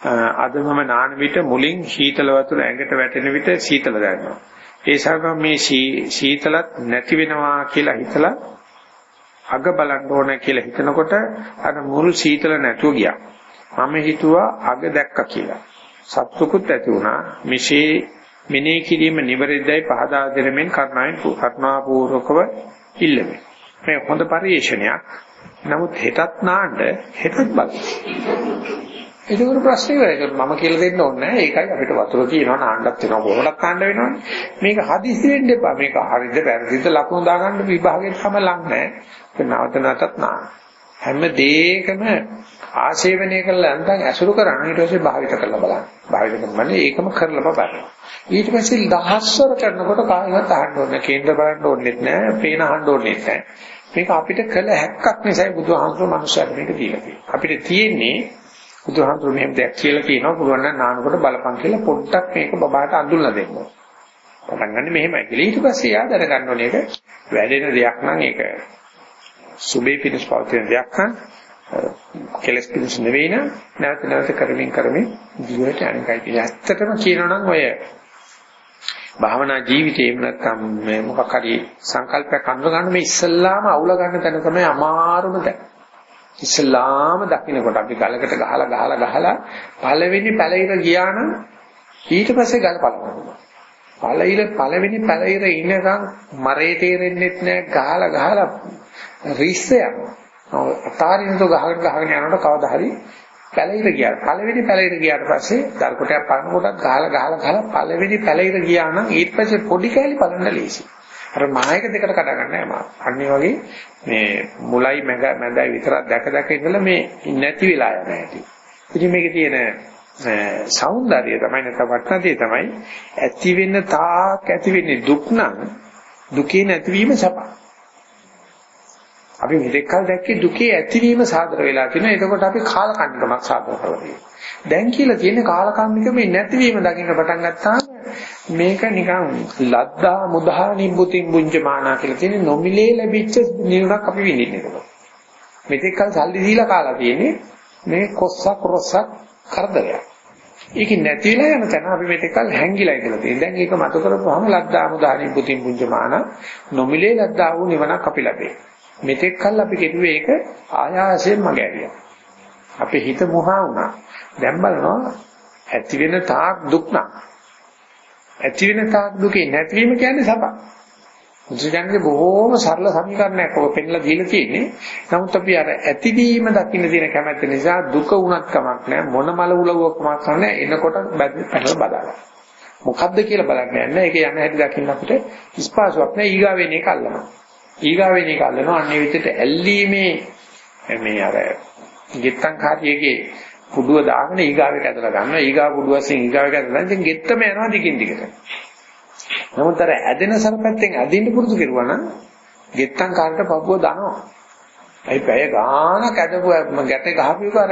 අද මම නාන විට මුලින් සීතල වතුර ඇඟට වැටෙන විට සීතල දැනෙනවා. ඒ සමග මේ සීතලත් නැති වෙනවා කියලා හිතලා අග බලන්න ඕන කියලා හිතනකොට අර මුල් සීතල නැතුව ගියා. මම හිතුවා අග දැක්ක කියලා. සත්තුකුත් ඇති වුණා. මෙසේ මෙනෙහි කිරීම නිවැරදියි පහදා දෙමින් කරුණාවෙන් කරුණාපූර්වකව ඉල්ලමි. මේ හොඳ පරිශ්‍රණයක්. නමුත් හෙටත් නාන්න හෙටත් බලන්න. ඒකවල ප්‍රශ්නේ වෙයි. මම කියලා දෙන්න ඕනේ නැහැ. ඒකයි අපිට වතුර තියෙනවා නාන්නත් වෙනවා කොහොමදක් නාන්න වෙනවනේ. මේක හදිස්සි වෙන්න එපා. මේක හරිද වැරදිද ලකුණු දාගන්න විභාගෙට තම ලක් නැහැ. ඒක නැවත නැවතත් නාන්න. හැම දෙයකම ආශේවනය කරලා නැත්නම් ඇසුරු කරන ඊට පස්සේ භාවිත කරලා බලන්න. භාවිත කරනମାନେ ඒකම කරලා බලන්න. ඊට පස්සේ දහස්වර කරනකොට කායවත් අහන්න ඕනේ. කේන්ද්‍ර බලන්න ඕනෙත් නැහැ. පේන අහන්න ඕනෙත් නැහැ. මේක අපිට කළ හැක්කක් නිසායි බුදුහාමුදුරුවෝ මනුස්සයෙක් මේක දීලා තියෙන්නේ. අපිට තියෙන්නේ බුදුහාමුදුරුවෝ මෙහෙම දෙයක් කියලා කියනවා පුළුවන් නම් නානකොට බලපං කියලා පොඩ්ඩක් මේක බබාට අඳුල්ලා දෙන්න. පටන් ගන්න මෙහෙමයි කියලා. ඊට පස්සේ යා දැනගන්න ඕනේ ඒක වැඩෙන දෙයක් නම් ඒක සුබේ පිණිස පවතින දෙයක් නම් කෙලස් පිණිස නෙවෙයි නම් නැවත නැවත කරමින් කරමින් ජීවිතය අනිකයි කියලා. ඇත්තටම කියනවා නම් ඔය භාවනා ජීවිතේ එහෙම නැත්නම් මේ මොකක් හරි සංකල්පයක් අඳුර ගන්න මේ ඉස්සල්ලාම අවුල ගන්න තැන තමයි අමාරුම තැන. ඉස්ලාම දකින්නකොට අපි ගලකට ගහලා ගහලා ගහලා පළවෙනි පැලිර ගියා නම් ඊට පස්සේ ගල පලනවා. පළයිල පළවෙනි පැලිර ඉන්නකම් මරේ තේරෙන්නෙත් නෑ ගහලා ගහලා රිස්සයක්. අතාරින්ද ගහගෙන ගහගෙන යනකොට කවදා හරි පැලිර ගියා. පළවෙනි පැලිර ගියාට පස්සේ දල්කොටයක් පරන කොටත් ගහලා ගහලා ගහලා පළවෙනි පැලිර ගියා නම් ඊට පස්සේ පොඩි කැලි බලන්න ලේසියි. අර මායක දෙකට කඩ ගන්න නෑ අන්නේ වගේ මේ මුලයි මැද මැදයි විතරක් දැක දැක ඉඳලා මේ නැති වෙලා යන හැටි. ඉතින් මේකේ තියෙන సౌందර්යය තමයි නැත්නම් වටනදී තමයි ඇති වෙන්න තාක් ඇති වෙන්නේ දුක් නම් දුකේ නැතිවීම සප. අපි මෙතෙක් කල දැක්කේ දුකේ ඇතිවීම සාදර වෙලා තියෙනවා. එතකොට අපි කාලකන්නිකමක් සාදර කරලා තියෙනවා. දැන් කියලා තියෙන්නේ කාලකන්නිකමේ නැතිවීම දකින්න පටන් ගත්තාම මේක නිකන් ලද්දා මුදා නිබ්බුතින් බුඤ්ජමානා කියලා තියෙන නොමිලේ ලැබිච්ච නිවනක් අපි විඳින්නේ ඒක. මෙතෙක් කල සල්ලි දීලා කාලා තියෙන්නේ මේ කොස්සක් රොස්සක් කරදරයක්. ඒක නැතිලා යන තැන අපි මෙතෙක් කල හැංගිලා ඉඳලා තියෙනවා. දැන් ඒක මත කරපුවාම ලද්දා මුදා නිබ්බුතින් බුඤ්ජමානා නොමිලේ ලද්දා වූ නිවනක් අපි ලැබේ. මෙතෙක් කල අපි කෙරුවේ ඒක ආයාසයෙන් මගහැරියා. අපේ හිත මුහා වුණා. දැන් බලනවා ඇති වෙන තාක් දුක් නම් ඇති වෙන තාක් දුකේ නැතිවීම කියන්නේ සපක්. මුද්‍රජනගේ බොහෝම සරල සමීකරණයක් ඔබ පෙන්නලා දීලා තියෙන්නේ. නමුත් අපි අර ඇතිවීම දකින්න තියෙන කැමැත්ත නිසා දුක වුණත් කමක් නැහැ මොන මල උලව්වක් කමක් නැහැ එනකොට පැනලා බදාගන්න. මොකද්ද කියලා බලන්න යන්න ඒක යන හැටි දකින්න අපිට ස්පාසුවක් නැහැ ඊගාවෙන එක අල්ලනවා. ඊගාවෙන එක අල්ලනවා අන්නේ විදිහට ඇල්ලීමේ මේ අර ගෙත්තම් කාර්යයේ කුඩුව දාගෙන ඊගාවෙට ඇදලා ගන්නවා. ඊගා කුඩුව වශයෙන් ඊගාවෙට ඇදලා ඉතින් ගෙත්තම යනවා දිගින් දිගට. නමුත් අර ඇදෙන සරපැත්තෙන් ඇදින්න පුරුදු කෙරුවා නම් ගෙත්තම් කාර්ට පපුව දානවා. අයි පැය ගානක් ඇදපු ගැට ගහපියක අර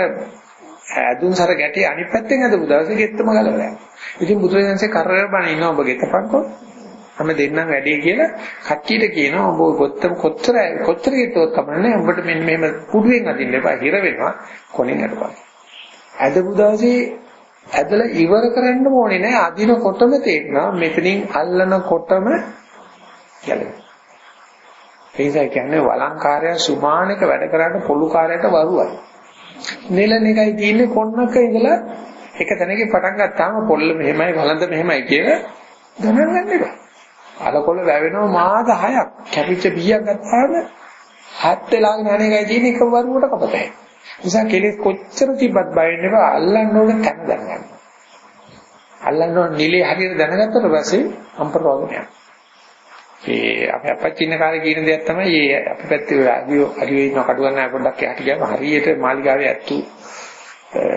ඇදුන් සර ගැටේ අනිත් පැත්තෙන් ඇදපු දවසේ ගෙත්තම ගලවලා ඉතින් බුදුරජාණන්සේ කරර බණ ඉන්නවා ඔබ ගෙත්තපන්කෝ හැම දෙන්නම් වැඩේ කියලා කට්ටියට කියනවා. ඔබ කොත්තම කොච්චර කොච්චර ගෙට්ටුවක් කමන්නේ? ඔබට මෙන්න මෙහෙම කුඩුවෙන් අදින්න එපා. හිර වෙනවා. කොණෙන් අරපන්. ඇදපු දවසේ ඇදලා ඉවර කරන්න ඕනේ නෑ අදිනකොටම තේරෙනවා මෙතනින් අල්ලනකොටම ගැලවෙනවා. ඒ නිසා කියන්නේ වළංකාරය සුමානක වැඩ කරන්න පොළු කාර්යයට වරුවයි. නෙලන එකයි තියෙන්නේ කොන්නක ඉඳලා එක තැනකින් පටන් ගත්තාම පොල්ල මෙහෙමයි වළඳ මෙහෙමයි කියලා ගණන් ගන්න එපා. අලකොළ වැවෙනවා මාස 6ක් කැපිච්ච බියක් ගත්තාම හත් වෙලාගෙන අනේකයි තියෙන්නේ එක වරුවට කපතයි. නිසා කෙලෙස් කොච්චර තිබ්බත් බය වෙන්න එපා අල්ලන්න ඕන තැන දැනගන්න. අල්ලන්න ඕන නිලේ හරියට දැනගත්තට පස්සේ අම්පරවගෙන යනවා. ඒ අපි අපච්චි ඉන්න කාලේ කියන දෙයක් තමයි මේ අපි පැත්තේ ඔය අලියෝ අලියෝ ඉන්න කඩුවන්න පොඩ්ඩක් එහාට ගියාම හරියට මාලිගාවේ ඇත්තු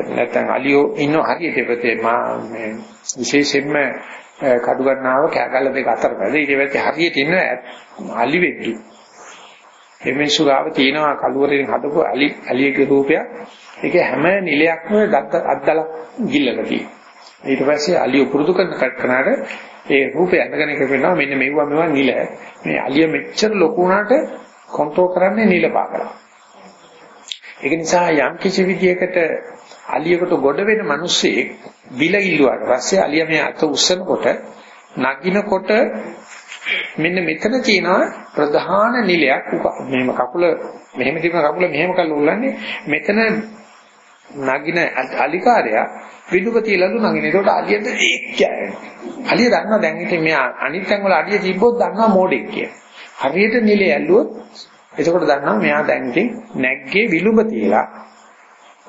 නැත්නම් අලියෝ ඉන්න හරියට ඉපතේ මා මේ විශේෂයෙන්ම කඩුවන්නාව කැගල දෙක අතර මැද ඊට පස්සේ හරියට ඉන්න අලි වෙද්දු එමේසු ගාව තියෙනවා කලුවරෙන් හදපු අලි අලියගේ රූපයක්. ඒක හැම නිලයක්ම අද්දලා ගිල්ලලා තියෙනවා. ඊට පස්සේ අලිය පුරුදු කරන කටකනාට ඒ රූපය අඳගෙන කරනවා මෙන්න මෙවුවා මෙවුවා නිල. මේ අලිය මෙච්චර ලොකු වුණාට කන්ට්‍රෝල් කරන්නේ නිල පාකලා. ඒක නිසා යම් කිසි විදියකට අලියකට ගොඩ වෙන මිනිස්සෙක් බිල ඉල්ලුවාට පස්සේ අලිය මේ අත උස්සනකොට නගිනකොට මෙන්න මෙතන තියෙනවා ප්‍රධාන නිලයක් මෙහෙම කකුල මෙහෙම තිබෙන කකුල මෙහෙම කල් උල්ලන්නේ මෙතන නගින අලිකාරයා විදුක තියලාලු නගින. ඒකට අලියට ඒක කියනවා. අලිය දන්නවා දැන් ඉතින් මෙයා අනිත් තැන් වල අලිය තිබ්බොත් දන්නවා මෝඩෙක් කියලා. හරියට නිලේ ඇල්ලුවොත් එතකොට දන්නවා මෙයා දැන් ඉතින් නැග්ගේ විලුඹ තියලා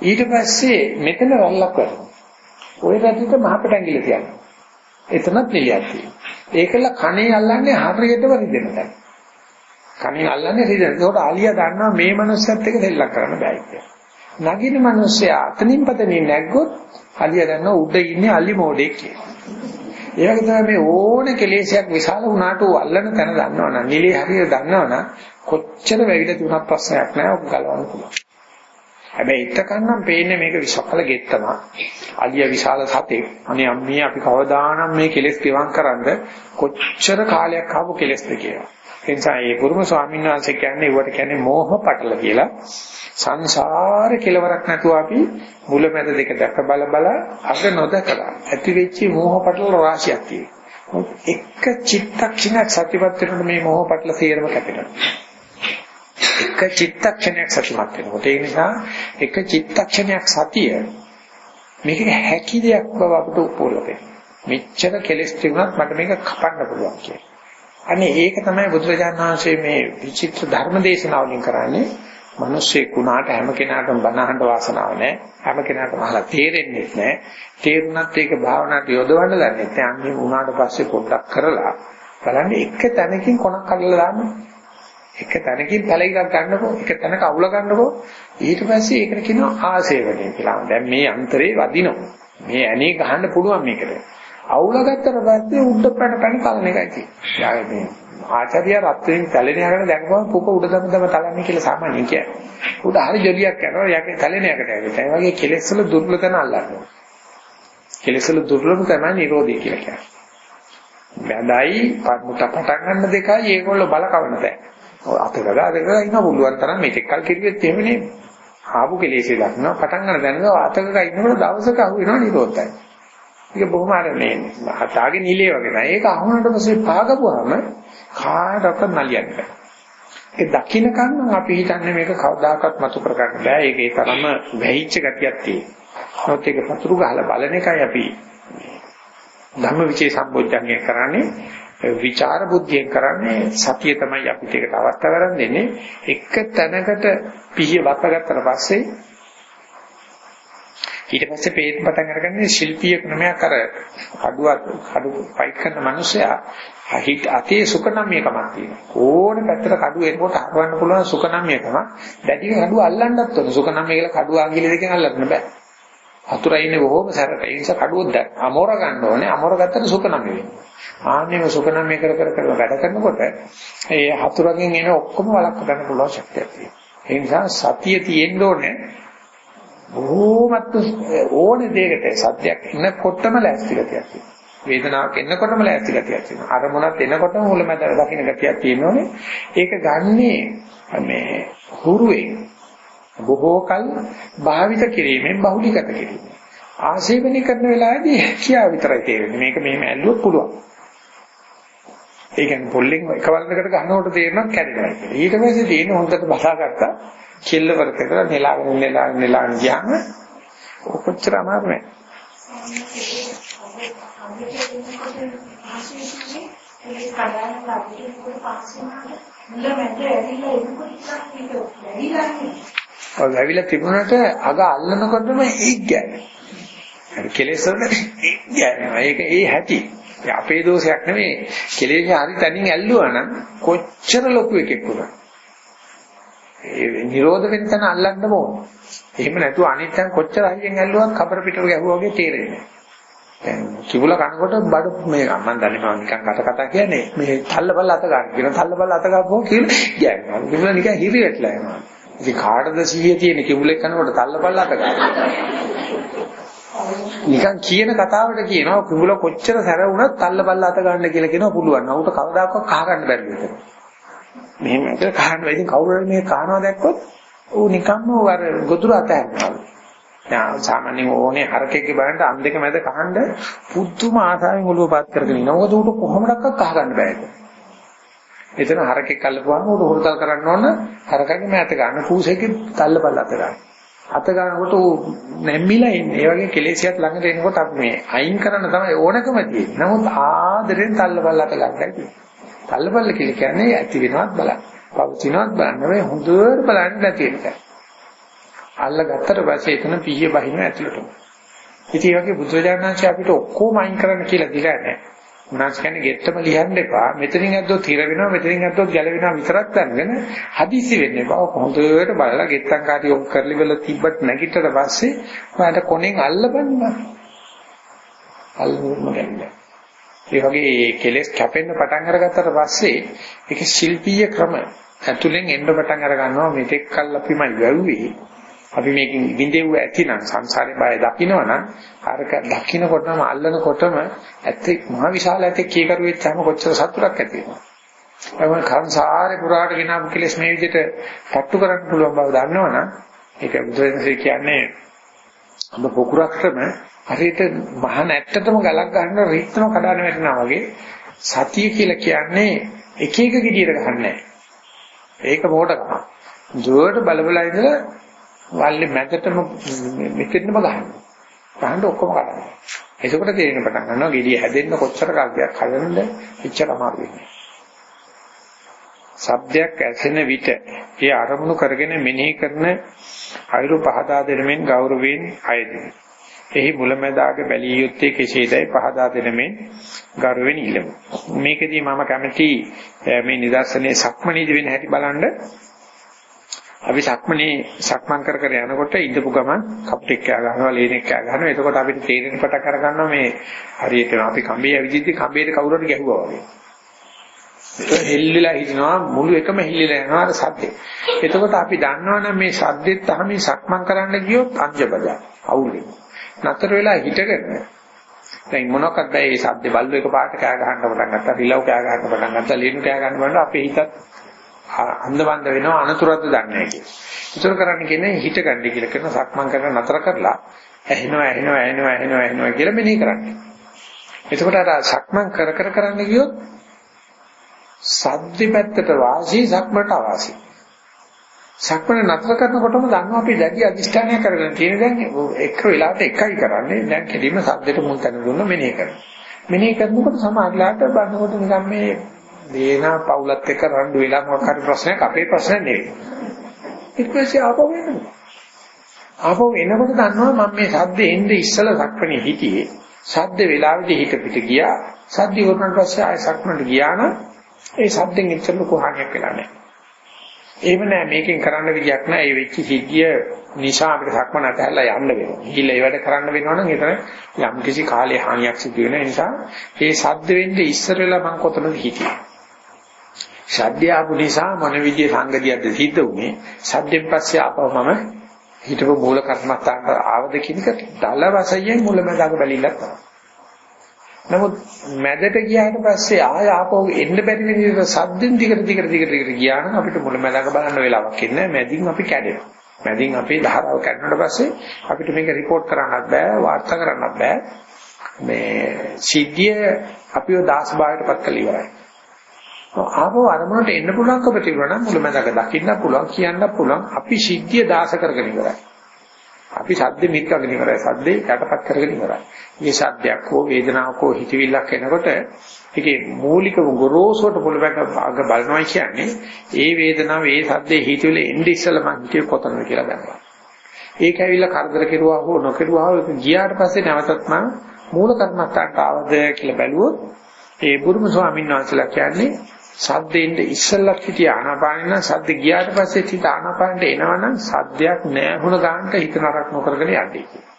ඊට පස්සේ මෙතන රැල්ලක් කරනවා. ওই පැත්තට මහපට ඇඟිලි තියනවා. එතනත් නිලියක් තියෙනවා. ඒකල කණේ අල්ලන්නේ හරියටම රිදෙන තැන. කණේ අල්ලන්නේ රිදෙන. ඒකට ආලියා දන්නවා මේ මනුස්සයත් එක්ක දෙල්ලක් කරන්න බෑ කියලා. නගින මනුස්සයා අතනින් පතනින් නැග්ගොත් ආලියා දන්නවා උඩ ඉන්නේ අලි මෝඩෙක් කියලා. ඒ වගේ තමයි මේ ඕනේ කෙලෙසයක් විශාල වුණාට අල්ලන තැන දන්නවනම් නිලේ හරියට දන්නවනම් කොච්චර වැවිලා තිබුණත් ප්‍රශ්නයක් නෑ ඔක ගලවන්න පුළුවන්. හැබැයි එතකන්නම් පේන්නේ මේක විශාල ගෙත්තම. අලිය විශාල සතේ. අනේ අම්මී අපි කවදානම් මේ කෙලෙස් ගෙවම් කරන්ද කොච්චර කාලයක් ආපු කෙලෙස්ද කියලා. ඒ නිසා මේ ගුරුම ස්වාමීන් වහන්සේ කියන්නේ ඒවට කියන්නේ මෝහ පටල කියලා. සංසාර කෙලවරක් නැතුව අපි මුලමැද දෙක දැක බල බල අග නොදකලා ඇති වෙච්ච මෝහ පටල රාශියක් තියෙනවා. එක චිත්තක්ෂණයක් සතිපත් වෙනකොට මේ මෝහ පටල සියරම කැපෙනවා. එක චිත්තක්ෂණයක් සතිමත් වෙනකොට ඒ නිසා එක චිත්තක්ෂණයක් සතිය මේක හැකි දෙයක් බව අපිට උපෝලකේ. මෙච්චර කෙලස් තිබුණත් මට මේක කපන්න පුළුවන් කියන්නේ. අනේ ඒක තමයි බුදුරජාණන් වහන්සේ මේ විචිත්‍ර ධර්ම දේශනාවලින් කරන්නේ. මිනිස්සේ කුණාට හැම කෙනාටම බනහඬ වාසනාව නැහැ. හැම කෙනාටම අහලා තේරෙන්නේ නැහැ. තේරුණත් ඒක භාවනාවට යොදවන්න දන්නේ නැහැ. අන්නේ වුණාට පස්සේ පොඩ්ඩක් කරලා බලන්න එක තැනකින් කොනක් අල්ලලා දාන්න. එක තැනකින් පැලිරක් ගන්නකො එක තැනක අවුල ගන්නකො ඊට පස්සේ ඒකට කියනවා ආසේවණය කියලා. දැන් මේ අන්තරේ වදිනවා. මේ ඇනේ ගහන්න පුළුවන් මේකට. අවුල ගත්තට පස්සේ උඩ පැන පැන කලන එකයි තියෙන්නේ. මේ ආචාර්ය රත්වෙන් තැලෙන යගෙන දැක්වම පුක උඩ දම දම තලන්නේ කියලා සාමාන්‍යයෙන් කියන්නේ. උඩ හරි ජොලියක් යනවා යකේ තැලෙන යකට ඇවිත්. ඒ වගේ කෙලෙස් වල දුර්වල තැන අල්ලනවා. කෙලෙස් වල දුර්වලම තමයි නිරෝධය කියලා කියන්නේ. බැඳයි මුට පටන් ගන්න දෙකයි ඒගොල්ලෝ බල කවන බෑ. අපේ ගගා දෙක ඉන්න පුළුවන් තරම් මේක කල් කිරියෙත් එහෙම නේ. ආපු කෙලෙසේ දක්නවා පටන් ගන්න දැනගා අතක ඉන්නකොට දවසක අහු වෙනවා නිරෝධයි. ඒක බොහොම අර මේ හතාගේ නිලේ වගේ නෑ. ඒක අහුනට පස්සේ පාගපුවාම කාටවත් නලියන්නේ නැහැ. ඒ දකින්නකන් අපි හිතන්නේ මේක කවදාකවත් මතු කර ගන්න බෑ. ඒකේ තරම වැහිච්ච ගතියක් තියෙනවා. නමුත් ඒක පතුරු ගහලා බලන එකයි අපි ධම්මවිචේ සම්බොජ්ජංගය කරන්නේ. විචාර බුද්ධියෙන් කරන්නේ සතිය තමයි අපිට ඒකට අවස්ථාව ගන්න දෙන්නේ. එක තැනකට පිහිය වත්ගත්තට පස්සේ ඊට පස්සේ පේට පටන් අරගන්නේ ශිල්පීය ක්‍රමයක් අර කඩුවක් කඩු ෆයිට් කරන මිනිසයා හිත අතේ සුකනම්යකමක් තියෙනවා. ඕනේ පැත්තට කඩුව එනකොට හරවන්න පුළුවන් සුකනම්යකම දැඩි කඩුව අල්ලන්නත් ඕනේ. සුකනම්ය කියලා කඩුව ආගිලි දෙකෙන් අල්ලන්න බෑ. අතුරා ඉන්නේ බොහොම සැරට ඒ නිසා කඩුව අමෝර ගන්න ඕනේ අමෝර ගත්තට සුකනම්ය වෙනවා ආන්නේම සුකනම් මේ කර කර කර වැඩ කරනකොට ඒ හතුරගෙන් එන ඔක්කොම වළක්ව ගන්න පුළුවන් ශක්තියක් තියෙනවා. ඒ නිසා සතිය තියෙන්න ඕනේ බොහෝමත් ඕනේ දෙයකට සත්‍යයක් එනකොටම ලෑස්තිලා තියෙනවා. වේදනාවක් එනකොටම ලෑස්තිලා තියෙනවා. අරමුණක් එනකොටම මුලමඳ දකින්න ගතියක් තියෙනෝනේ. ඒක ගන්නේ මේ හුරුවෙන් බොහෝ කල භාවිත කිරීමෙන් බහුලීගත කිරීමෙන් ආශේවනී කරන වෙලාවේදී කියා විතරයි තේරෙන්නේ. මේක මෙහෙම ඇල්ලුවොත් පුළුවන්. ඒ කියන්නේ පොල්ලෙන් එකවරකට ගන්නකොට තේරෙනවා කැඩෙනවා කියලා. ඊට පස්සේ තියෙන හොඳට බසාගත්තා කෙල්ලවර කරලා නෙලාගෙන නෙලාගෙන නෙලාගෙන ගියාම කොච්චර අමාරු නෑ. ඔය ඇවිල්ලා තිබුණාට අග අල්ලනකොටම ඒක ගෑනේ. හරි කෙලෙස් වල ගෑනේ. ඒක ඒ හැටි. ඒ අපේ දෝෂයක් නෙමෙයි. කෙලෙස් හරි තනින් ඇල්ලුවා නම් කොච්චර ලොකු එකෙක් වුණා. ඒ නිරෝධ වෙන තැන අල්ලන්න ඕන. එහෙම නැතුව අනිත් තැන් කොච්චර හයියෙන් ඇල්ලුවත් කබර පිටර ගැහුවා වගේ තේරෙන්නේ නැහැ. කිවුල කනකොට බඩ මේ මම දන්නේ මම නිකන් කත කතා කියන්නේ මේ තල්ලබල්ල අත ගන්න කියන තල්ලබල්ල අත ගන්නකො කියලා කියන්නේ. කිවුල නිකන් හිරි වෙట్లా යනවා. ඉතින් කාටද සිහිය තියෙන කිවුලෙක් කනකොට තල්ලබල්ල අත ගන්න. නිකන් කියන කතාවට කියනවා කුඹුල කොච්චර සැර වුණත් තල්ල බල්ල අත ගන්න කියලා කියනවා පුළුවන්. නමුත් කවදාකවත් කහ ගන්න බැරි විතර. මෙහෙම කියලා කහන්න බැරි. ඉතින් කවුරු හරි මේ කහනවා දැක්කොත් ඌ නිකම්ම අර ගොදුර අත හැරෙනවා. දැන් සාමාන්‍යයෙන් ඕනේ හරකෙක්ගේ බලන්න අන් දෙක මැද කහන්න පුදුම ආසාවෙන් ඔළුව පාත් කරගෙන ඉනවා. මොකද උට කොහොමඩක්වත් කහ ගන්න බෑ ඒක. එතන හරකෙක් අල්ලපුවාම උට හොරතල් කරන්න ඕන හරකගේ මැත ගන්න පූසෙකේ තල්ලපල්ල අත ගන්න. අත ගන්නකොට නැම්මිලා ඉන්නේ. ඒ වගේ කෙලෙසියක් ළඟට එනකොට අපි මේ අයින් කරන්න තමයි ඕනකම තියෙන්නේ. නමුත් ආදරෙන් තල්ලපල්ල අත ගන්නයි තියෙන්නේ. තල්ලපල්ල කියලා කියන්නේ ඇති වෙනවත් බලන්න. පවතිනවත් බලන්න වෙයි හොඳට බලන්න නැති එක. අල්ල ගත්තට පස්සේ එතන පීය බහින ඇතුළට. ඉතින් ඒ වගේ බුදුරජාණන්සේ අපිට ඔක්කොම අයින් කරන්න කියලා දිලා නැහැ. උනාස් කියන්නේ ගෙත්තම ලියන්න එපා. මෙතනින් ඇද්දොත් හිර වෙනවා, මෙතනින් ඇද්දොත් ගැලවෙනවා විතරක් දැනගෙන හදිසි වෙන්න එපා. හොඳට බලලා ගෙත්තම් කාටි ඔක් කරලි වල තිබ්බත් නැගිටට පස්සේ ඔයාලට කොනෙන් අල්ලපන්න. අල්ලමුම ගන්න. ඒ වගේ කෙලෙස් කැපෙන්න පටන් අරගත්තට පස්සේ ඒක ශිල්පීය ක්‍රම ඇතුලෙන් එන්න පටන් අර ගන්නවා මෙතෙක් කල් අපිමයි වැව්වේ අපි මේකෙන් විඳෙව්ව ඇතිනම් සංසාරේ බය දකින්නවනම් අරක දකින්නකොටම අල්ලනකොටම ඇත්තේ මහ විශාල ඇතේ කීකරු වෙච්චාම කොච්චර සතුටක් ඇති වෙනවද? ඒ සංසාරේ පුරාට ගෙනාවු කෙලෙස් මේ විදිහට පත්තු කරන්න පුළුවන් බව දන්නවනම් ඒක බුදුරජාණන්සේ කියන්නේ ඔබ පොකුරක්ටම හරියට මහ නැට්ටටම ගලක් ගන්න රිත්තම කඩාන වැටෙනවා වගේ සතිය කියලා කියන්නේ එක එක ගිඩියට ගන්නෑ. ඒක මොකටද? ජෝඩ බලබලා ඉඳලා වල්ලේ මැදටම මෙතෙන්නම ගහනවා. ගහන්න ඔක්කොම කඩනවා. එතකොට තේරෙන පටන් ගන්නවා ගෙඩිය හැදෙන්න කොච්චර කාලයක් හදන්නද එච්චර අමාරු වෙන්නේ. ශබ්දයක් ඇසෙන විට ඒ අරමුණු කරගෙන මෙනෙහි කරන අයුරු පහදා දෙනමින් ගෞරවයෙන් අයදින. එහි මුලැමැදාග බැලිය යුත්තේ කෙසේදයි පහදා දෙනමින් ගෞරවයෙන් ඉල්ලමු. මේකෙදී මම කැමති මේ නිදර්ශනයේ සක්මනීද වෙන හැටි බලන්න අපි සක්මනේ සක්මන් කර කර යනකොට ඉඳපු ගමන් කප්ටෙක් කෑ ගන්නවා ලේනෙක් කෑ ගන්නවා. එතකොට අපිට තේරෙන පට කර ගන්නවා මේ හරියට අපි කම්බේ ඇවිදිද්දි කම්බේට කවුරුහරි ගැහුවා වගේ. ඒක හෙල්ලිලා හිටිනවා මුළු එකම හෙල්ලිලා යනවා අර සද්දේ. එතකොට අපි දන්නවනම් මේ සද්දෙත් තමයි සක්මන් කරන්න ගියොත් අංජබදා අවුලේ නතර වෙලා හිටගෙන දැන් මොනවාක්ද මේ සද්දේ බල්ලෝ එක පාට කෑ ගහන්න පටන් ගත්තා රිලව් කෑ ගහන්න පටන් ගත්තා ලේනු කෑ ගන්න බලනකොට අපේ හිතත් අන්ධබන්ද වෙනවා අනතුරක්ද දන්නේ නැහැ කියලා. ඒතර කරන්න කියන්නේ හිත ගන්න කියලා කරන සක්මන් කරන නතර කරලා ඇහෙනවා ඇහෙනවා ඇහෙනවා ඇහෙනවා ඇහෙනවා කියලා මෙනෙහි කරන්නේ. එතකොට අර සක්මන් කර කර කරන්න ගියොත් සද්දි පැත්තට වාසි සක්මන්ට අවාසි. සක්මන නතර කරනකොටම දන්නවා අපි දැඩි අදිෂ්ඨානය කරගෙන තියෙන දැන් එක වෙලාවට එකයි කරන්නේ දැන් කෙලින්ම සද්දෙට මුල් තැන දුන්න මෙනෙහි කරනවා. මෙනෙහි කරනකොට සමාජලාට බලනකොට නිකන් මේ දේනා පවුලත් එක්ක රණ්ඩු වෙලා මොකක් හරි ප්‍රශ්නයක් අපේ ප්‍රශ්න නෙවෙයි. ඊට පස්සේ ආපහු එනවා. ආපහු එනකොට දන්නවා මම මේ සද්දේ එන්නේ ඉස්සලා සක්මණේ හිටියේ. සද්ද වෙලාවෙදි හිත පිට ගියා. සද්ද ඉවරනට පස්සේ ආයෙ සක්මණට ගියා නම් ඒ සද්දෙන් එච්චර ලොකු හානියක් වෙලා නැහැ. එහෙම නෑ මේකෙන් කරන්න විදියක් නෑ. ඒ වෙච්ච සිද්ධිය නිසා අපිට සක්මන අතහැරලා යන්න වෙනවා. ගිහිල්ලා ඒ වැඩ කරන්න වෙනවනම් එතන යම් කිසි කාලේ හානියක් සිදු වෙන නිසා ඒ සද්ද වෙන්නේ ඉස්සර වෙලා මං කොතනද හිටියේ. ශබ්දය ආපු නිසා මොන විදිහේ සංගතියක්ද සිද්ධ වුනේ ශබ්දෙන් පස්සේ ආපහු මම හිතපු මූල කර්මස්ථානට ආවද කියන එක දල වශයෙන් මුලමදාග බැලිලා තමයි. නමුත් මැදට ගියාට පස්සේ ආය ආපහු එන්න බැරි වෙන විදිහට සද්දෙන් දිගට දිගට දිගට දිගට ගියා නම් අපිට මුලමදාග බලන්න වෙලාවක් ඉන්නේ මැදින් අපි කැඩෙනවා. මැදින් අපේ ධාරාව කැඩුණාට පස්සේ අපිට මේක report කරන්නත් බෑ වාර්තා කරන්නත් බෑ. මේ සිද්ධිය අපිව දාස භාවයට පත් කළ ඉවරයි. ආපහු අරමුණට එන්න පුළුවන්කම තිබුණා නම් මුලමඳක දකින්න පුළුවන් කියන්න පුළුවන් අපි සිද්ධිය දාස කරගෙන ඉවරයි. අපි සද්ද මිත්කගෙන ඉවරයි. සද්දේ යටපත් කරගෙන ඉවරයි. මේ සද්දයක් හෝ වේදනාවක් හෝ හිතවිල්ලක් එනකොට ඒකේ මූලිකව ගොරෝසුට පුළුවන් භාග බලනවා කියන්නේ ඒ වේදනාව ඒ සද්දේ හිතවිල්ල එන්නේ ඉස්සලා මං හිතේ කොතනද කියලා දන්නවා. ඒක ඇවිල්ලා කරදර කෙරුවා හෝ නොකරුවා හෝ ගියාට පස්සේ නැවතත් මම මූල කර්මස්ථානට ආවද කියලා බැලුවොත් ඒ බුදුම ස්වාමීන් වහන්සේලා කියන්නේ සද්දෙන්ද ඉස්සල්ලක් හිටිය ආනාපානෙ නම් සද්ද ගියාට පස්සේ හිත ආනාපානට එනවනම් සද්දයක් නැහැ ගන්නට හිත නරක නොකරගෙන යන්නේ කියලා.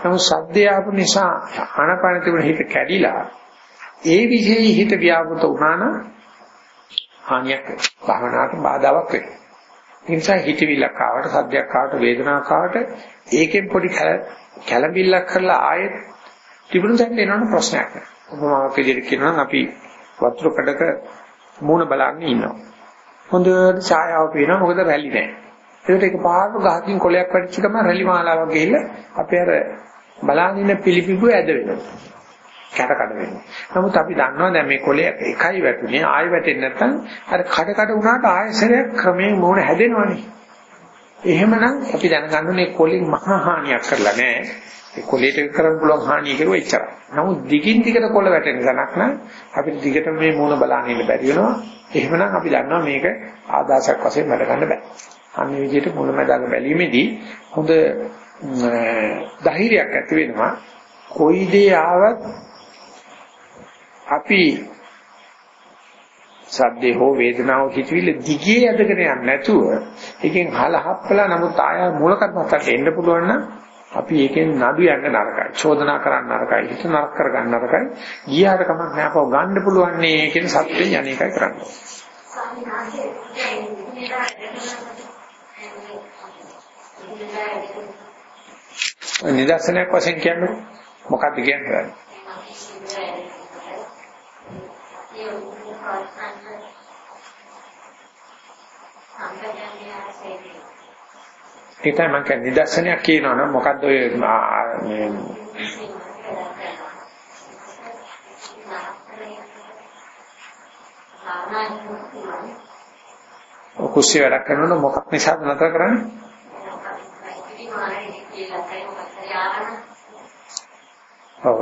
නමුත් සද්දය ආපු නිසා ආනාපාන තිබුණ හිත කැඩිලා ඒ විශේෂ හිත ව්‍යාපෘත වුණා නම් හානියක් වෙනවා. භාවනාවට බාධාවක් වෙනවා. ඒ නිසා හිතවිල්ලක් ආවට සද්දයක් ආවට වේදනාවක් ආවට ඒකෙන් පොඩි කැළඹිල්ලක් කරලා ආයෙත් තිබුණු තැනට එනවනම් ප්‍රශ්නයක් නැහැ. උපමාවක් විදිහට කියනවා නම් අපි වතුර කඩක මූණ බලන්නේ ඉන්නවා. හොඳට ඡායාව පේනවා මොකද රැලි නැහැ. ඒකට එක පාරට ගහකින් කොලයක් වැටිච්ච ගමන් රැලි මාලාවක් ගිහිල්ලා අපේ අර බලාගෙන පිළිපිපු ඇද වෙනවා. කැට කඩ වෙනවා. නමුත් අපි දන්නවා දැන් මේ කොලේ එකයි වැටුනේ ආයෙ වැටෙන්නේ නැත්නම් අර කඩ කඩ වුණාට ආයෙසරයක් ක්‍රමයෙන් මොන හැදෙනවනේ. එහෙමනම් අපි දැනගන්න ඕනේ කොලෙන් මහා හානියක් කරලා නැහැ. ඒ කොලේට කරන්න පුළුවන් හානිය කරුවා එච්චරයි. නමුත් දිගින් දිගට කොල වැටෙන ගණක් නම් අපිට දිගට මේ මූණ බලාගෙන ඉන්න බැරි වෙනවා. එහෙමනම් අපි දන්නවා මේක ආදාසයක් වශයෙන් වැඩ ගන්න බෑ. අන්න විදිහට මුලමදාග බැලීමේදී හොඳ ධෛර්යයක් ඇති වෙනවා. කොයි දේ ආවත් අපි සද්දේ හෝ වේදනාව හිතවිල්ල දිගේ යදගෙන යන්නේ නැතුව එකෙන් හලහප්පලා නමුත් ආය මූල කර්මත්තට එන්න පුළුවන් නම් අපි ඒකෙන් නඩු යන්න නරකයි. චෝදනා කරන්න නරකයි. හිත නරක කර ගන්න නරකයි. ගියාට කමක් නැහැ. අපව ගන්න පුළුවන් නේ කියන සත්‍යයෙන් අනේකයි කරන්නේ. නිදර්ශනයක් වශයෙන් කියන්නේ මොකක්ද කියන්නේ? ඒකයි මම කියන්නේ නිදර්ශනයක් කියනවා නම් මොකද්ද ඔය මේ කුස්සිය වැඩ කරනකොට මොකක් නිසාද නතර කරන්නේ? ඔව්.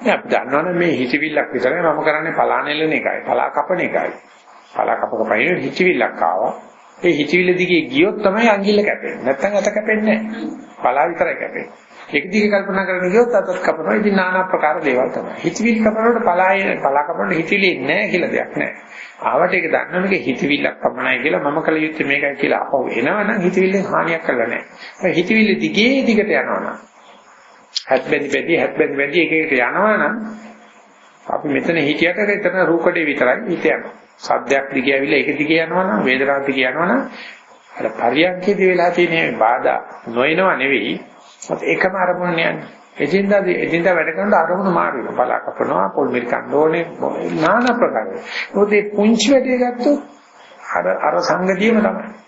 නෑ අපි දන්නවනේ මේ හිතවිල්ලක් විතරයි මම කරන්නේ පලානෙලන එකයි පලා කපන එකයි. පලා කපක පයින් හිතවිල්ලක් ආවා. ඒ හිතවිල්ල දිගේ ගියොත් තමයි අංගිල්ල කැපෙන්නේ. නැත්තම් අත කැපෙන්නේ නෑ පලා විතරයි කැපෙන්නේ. ඒක දිගේ කල්පනා කරගෙන ගියොත් අතත් කපනවා. ඉතින් নানা ආකාර දේවල් තමයි. හිතවිලි කපනකොට පලායේ පලා කපනකොට හිතවිලි නෑ කියලා දෙයක් නෑ ආවට ඒක දන්නවනේ හිතවිල්ලක් පමණයි කියලා මම කල යුත්තේ මේකයි කියලා අපව එනවනම් හිතවිල්ලෙන් හානියක් කරලා නෑ හිතවිල්ල දිගේ දිගට යනවනම් හැත් බැඳි බැඳි හැත් බැඳි බැඳි එක එකට යනවනම් අපි මෙතන හිටියට එතන රූකඩේ විතරයි හිත යනවා. සද්දයක් දිගේ ඇවිල්ලා ඒක දිගේ යනවනම් වේදනාවක් දිගේ යනවනම් අර පරියන්කේදී වෙලා තියෙන බාධා නොයනව නෙවෙයි. ඒකම අරමුණ යන්නේ. එදින්දා එදින්දා වැඩ කරනකොට අරමුණ මාරු වෙනවා. බලා කපනවා, පොල් මිරි කන්න ඕනේ, নানা ප්‍රකාර. මොකද මේ පුංචි වැඩේ ගත්තොත් අර අර සංගතියම තමයි.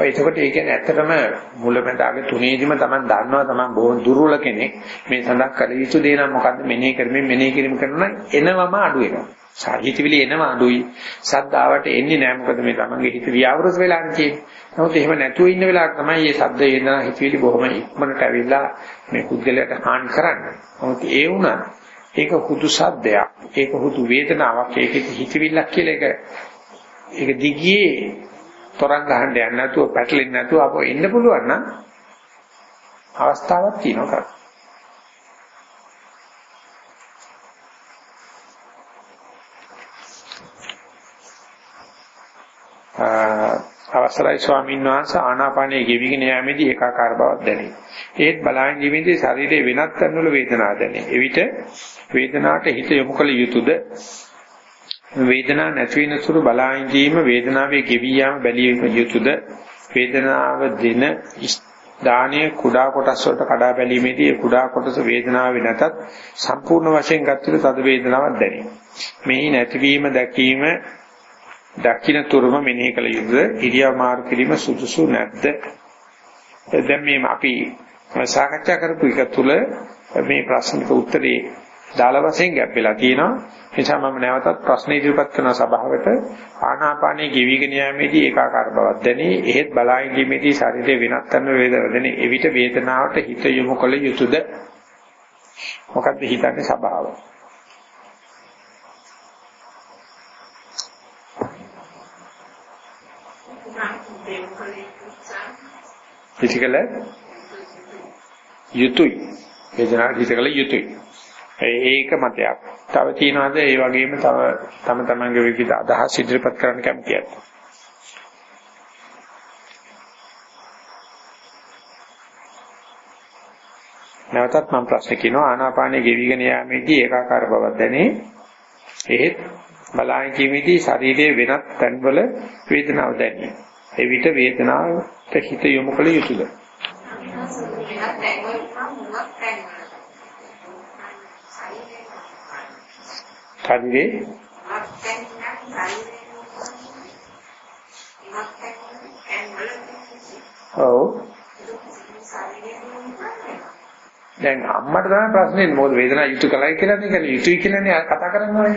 ඔය එතකොට ඒ කියන්නේ ඇත්තටම මුලමඳාගේ තුනේදිම Taman දන්නවා Taman බොහොම දුර්වල කෙනෙක්. මේ සඳහා කළ යුතු දේ නම් මොකද්ද? මෙනෙහි කරමින් මෙනෙහි කිරීම කරනවා එනවම අඩු වෙනවා. සාහිත්‍යවිලි එනවා අඩුයි. සද්දාවට එන්නේ නැහැ මොකද මේ Tamanගේ හිත ව්‍යවෘත වෙලා තියෙන්නේ. නමුත් එහෙම නැතුව ඉන්න වෙලාවට තමයි මේ සද්ද එනවා. හිතවිලි බොහොම ඉක්මනට ඇවිල්ලා මේ පුද්ගලයාට හානි කරන්නේ. නමුත් ඒ වුණා ඒක හුදු සද්දයක් ඒක හුදු වේදනාවක්. ඒක හිතවිල්ලක් කියලා එක ඒක දිගියේ තරංග ගහන්න යන්නේ නැතුව පැටලෙන්නේ නැතුව අපෝ එන්න පුළුවන් නම් අවස්ථාවක් තියෙනවා අවසරයි ස්වාමීන් වහන්සේ ආනාපානයේ ගෙවිගෙන යෑමේදී ඒකාකාර බවක් දැනේ. ඒත් බලාගෙන ජීවිතේ ශරීරයේ වෙනත් කරනවල වේදනාවක් දැනේ. එවිට වේදනාවට හිත යොමු කළ යුතුයද? වේදනාව නැති වෙන සුළු බලා ඉඳීම වේදනාවේ ගෙවි යාම බැලිය යුතුද වේදනාව දින දානීය කුඩා කොටස් වලට කඩා බැලීමේදී කුඩා කොටස වේදනාවේ නැතත් සම්පූර්ණ වශයෙන් ගත්තොත් තද වේදනාවක් දැනේ. මෙහි නැතිවීම දැකීම දකින්න තුරුම මෙනෙහි කළ යුතුද ඉරියව් මාරු කිරීම සුදුසු නැද්ද? දැන් මේ අපි සාකච්ඡා කරපු එක තුළ මේ ප්‍රශ්නට උත්තරේ දාල වශයෙන් ගැප් වෙලා තියෙනවා. නිසා මම නැවතත් ප්‍රශ්න ඉදිරිපත් කරන සභාවට ආනාපානයේ ගෙවිගෙන යෑමේදී ඒකාකාර බවක් දැනේ. එහෙත් බලා ඉඳීමේදී ශරීරයේ වෙනත් කරන වේදනාවක් දැනේ. එවිට වේදනාවට හිත යොමු කළ යුතුයද? මොකද්ද හිතන්නේ සභාව? හිතකල යුතුය. වේදනාවට හිතකල යුතුය. ඒක මතයක්. තව තියනවාද ඒ වගේම තව තම තමන්ගේ විවිධ අදහස් ඉදිරිපත් කරන්න කැමතියි. නැවතත් මම ප්‍රශ්න කියනවා ආනාපානයේ ගෙවිගෙන යාමේදී ඒකාකාර බවක් දැනේ. එහෙත් බලාගෙන කීමේදී ශරීරයේ වෙනත් තැන්වල වේදනාවක් දැනේ. එවිට වේදනාවට හිත යොමු කළ යුතුද? ශරීරේ ඔව්. දැන් අම්මට තමයි ප්‍රශ්නේ මොකද වේදනාව යුතු කලයි කියලා නේ කියන්නේ යුතුයි කියලානේ කතා කරන්නේ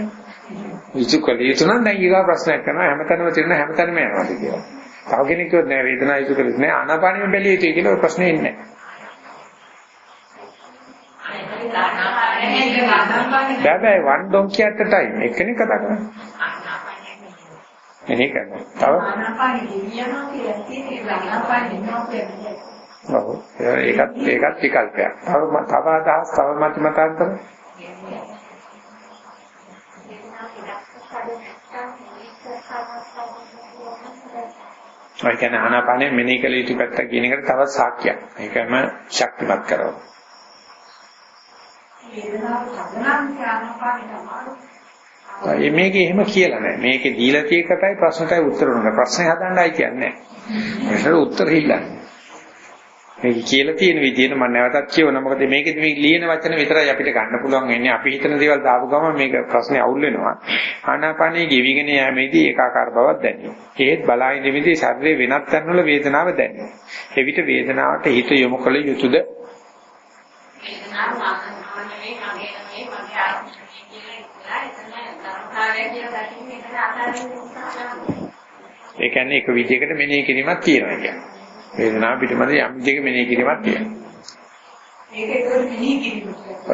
යුතු කල යුතු නම් දැන් ඊගා ප්‍රශ්නයක් කරනවා. හැමතැනම තියෙන හැමතැනම යනවාද කියලා. තව කෙනෙක් කිව්වොත් නෑ වේදනාව යුතු කලේ නෑ. ආනාපානෙම බැලිය යුතුයි කියලා ප්‍රශ්නේ ඉන්නේ. නෑ. බෑ one donkey at a time එකනේ කතා කරන්නේ. එනේ කරනවා. තව ආනාපානෙ කියනවා කියලා තියෙන්නේ ආනාපානෙ කියන්නේ ඔව් ඒකත් ඒකත් විකල්පයක්. තව තව අදහස් තව මත මතාන්තර. ඒ කියන්නේ ආනාපානෙ මෙනෙහි කළ යුතු පැත්ත කියන එකට තවත් සාක්ෂියක්. ඒකම ශක්තිමත් කරනවා. මේකේ එහෙම කියලා නැහැ. මේකේ දීලා තියෙකටයි ප්‍රශ්නටයි උත්තර දුන්නා. ප්‍රශ්නේ හදන්නයි කියන්නේ නැහැ. ඒකට උත්තර හිල්ලන්නේ. මේක කියලා තියෙන විදිහට මම නැවතත් කියවන මොකද මේකෙදි මේ ලියන වචන විතරයි අපිට ගන්න පුළුවන් වෙන්නේ අපි හිතන දේවල් දාපු ගමන් මේක ප්‍රශ්නේ අවුල් වෙනවා ආනාපානයේ ගෙවිගෙන යෑමේදී ඒකාකාර බවක් දැනෙනවා ඒත් බලාගෙන ඉඳිමිදී ශරීරේ වෙනත් තැන්වල වේදනාව දැනෙනවා එවිට වේදනාවට හිත යොමු කළ යුතුයද ඒ කියන්නේ එක විදිහකට මෙනෙහි කිරීමක් තියෙනවා කියන්නේ වේදනාව පිටමද යම් විදිහක මෙනෙහි කිරීමක් තියෙනවා. ඒක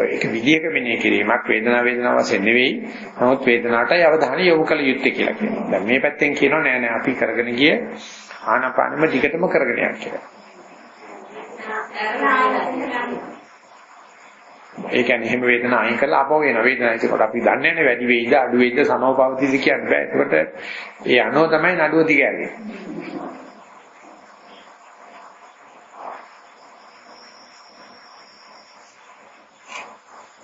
ඒක විදිහක මෙනෙහි කිරීමක් වේදනාව වේදනාව වශයෙන් නෙවෙයි. නමුත් වේදනාවටයි අවධානය යොමු කළ යුත්තේ කියලා කියනවා. දැන් මේ පැත්තෙන් කියනවා නෑ නෑ අපි කරගෙන ගිය ආනාපානෙම ටිකටම කරගෙන යන්න කියලා. ඒ කියන්නේ එහෙම වේදනාව අයින් කරලා අපෝ වෙන වේදනාව ඒකට අපි දන්නේ නැහැ වැඩි වෙයිද අඩු වෙයිද සමෝපවතිද කියන්න බෑ. ඒකට ඒ අනෝ තමයි නඩුව දිගන්නේ.